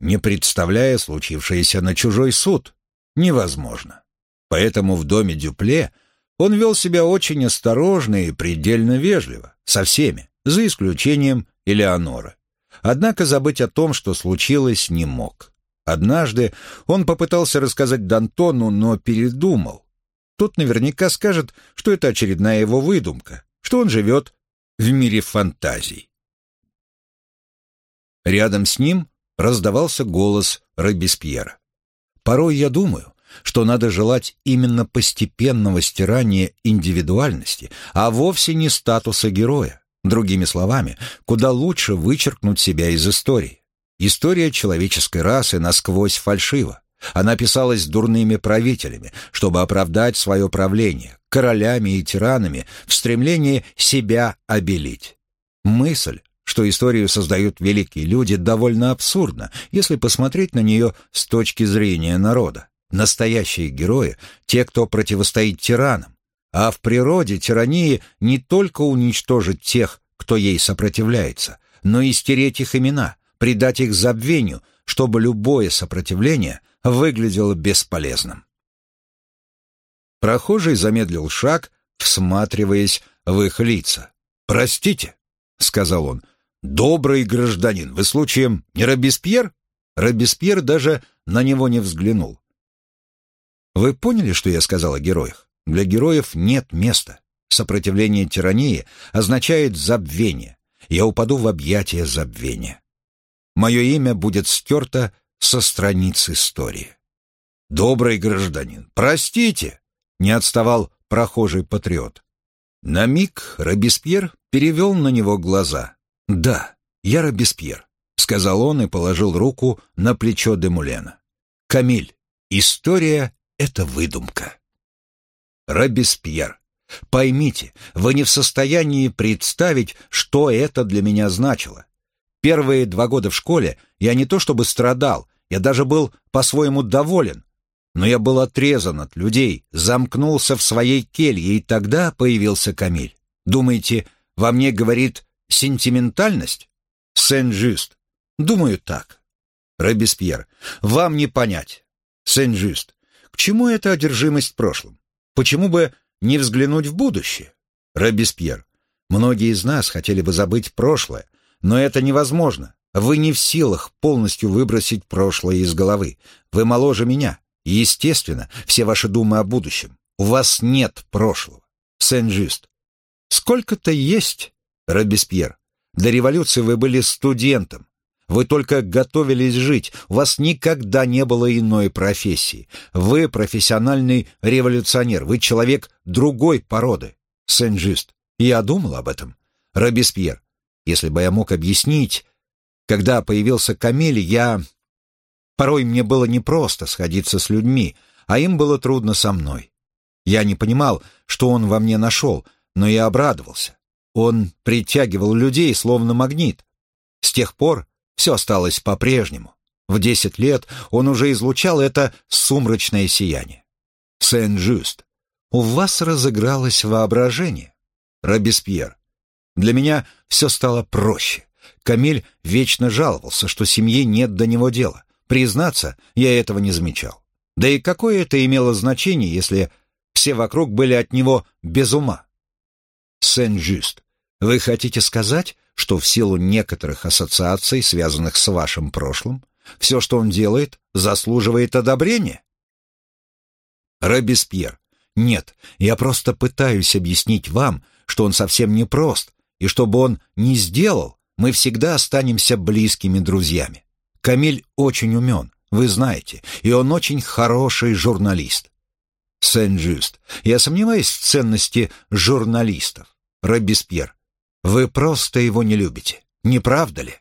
не представляя случившееся на чужой суд? Невозможно. Поэтому в доме Дюпле он вел себя очень осторожно и предельно вежливо, со всеми, за исключением Элеонора. Однако забыть о том, что случилось, не мог. Однажды он попытался рассказать Д'Антону, но передумал. Тот наверняка скажет, что это очередная его выдумка, что он живет в мире фантазий. Рядом с ним раздавался голос Робеспьера. «Порой я думаю, что надо желать именно постепенного стирания индивидуальности, а вовсе не статуса героя. Другими словами, куда лучше вычеркнуть себя из истории. История человеческой расы насквозь фальшива. Она писалась дурными правителями, чтобы оправдать свое правление, королями и тиранами в стремлении себя обелить. Мысль, что историю создают великие люди, довольно абсурдна, если посмотреть на нее с точки зрения народа. Настоящие герои — те, кто противостоит тиранам, а в природе тирании не только уничтожить тех, кто ей сопротивляется, но и стереть их имена, предать их забвению, чтобы любое сопротивление выглядело бесполезным. Прохожий замедлил шаг, всматриваясь в их лица. «Простите», — сказал он, — «добрый гражданин, вы случаем не Робеспьер?» Робеспьер даже на него не взглянул. «Вы поняли, что я сказал о героях? Для героев нет места. Сопротивление тирании означает забвение. Я упаду в объятия забвения. Мое имя будет стерто со страниц истории. «Добрый гражданин, простите!» — не отставал прохожий патриот. На миг Робеспьер перевел на него глаза. «Да, я Робеспьер», — сказал он и положил руку на плечо Демулена. «Камиль, история — это выдумка». Робеспьер, поймите, вы не в состоянии представить, что это для меня значило. Первые два года в школе я не то чтобы страдал, я даже был по-своему доволен, но я был отрезан от людей, замкнулся в своей келье, и тогда появился Камиль. Думаете, во мне говорит сентиментальность? Сен-Жюст. Думаю так. Робеспьер. Вам не понять. Сен-Жюст. К чему эта одержимость прошлым? Почему бы не взглянуть в будущее? Робеспьер. Многие из нас хотели бы забыть прошлое, но это невозможно. Вы не в силах полностью выбросить прошлое из головы. Вы моложе меня. Естественно, все ваши думы о будущем. У вас нет прошлого. Сен-Жюст. Сколько-то есть, Робеспьер. До революции вы были студентом. Вы только готовились жить, у вас никогда не было иной профессии. Вы профессиональный революционер, вы человек другой породы. Сен-Жюст. Я думал об этом. Робеспьер. Если бы я мог объяснить... Когда появился Камель, я... Порой мне было непросто сходиться с людьми, а им было трудно со мной. Я не понимал, что он во мне нашел, но я обрадовался. Он притягивал людей, словно магнит. С тех пор все осталось по-прежнему. В десять лет он уже излучал это сумрачное сияние. Сен-Жюст, у вас разыгралось воображение. Робеспьер, для меня все стало проще. Камиль вечно жаловался, что семье нет до него дела. Признаться, я этого не замечал. Да и какое это имело значение, если все вокруг были от него без ума? Сен-Жюст, вы хотите сказать, что в силу некоторых ассоциаций, связанных с вашим прошлым, все, что он делает, заслуживает одобрения? Робеспьер, нет, я просто пытаюсь объяснить вам, что он совсем не прост, и что бы он ни сделал, мы всегда останемся близкими друзьями. Камиль очень умен, вы знаете, и он очень хороший журналист. Сен-Жюст, я сомневаюсь в ценности журналистов. Робеспьер, вы просто его не любите, не правда ли?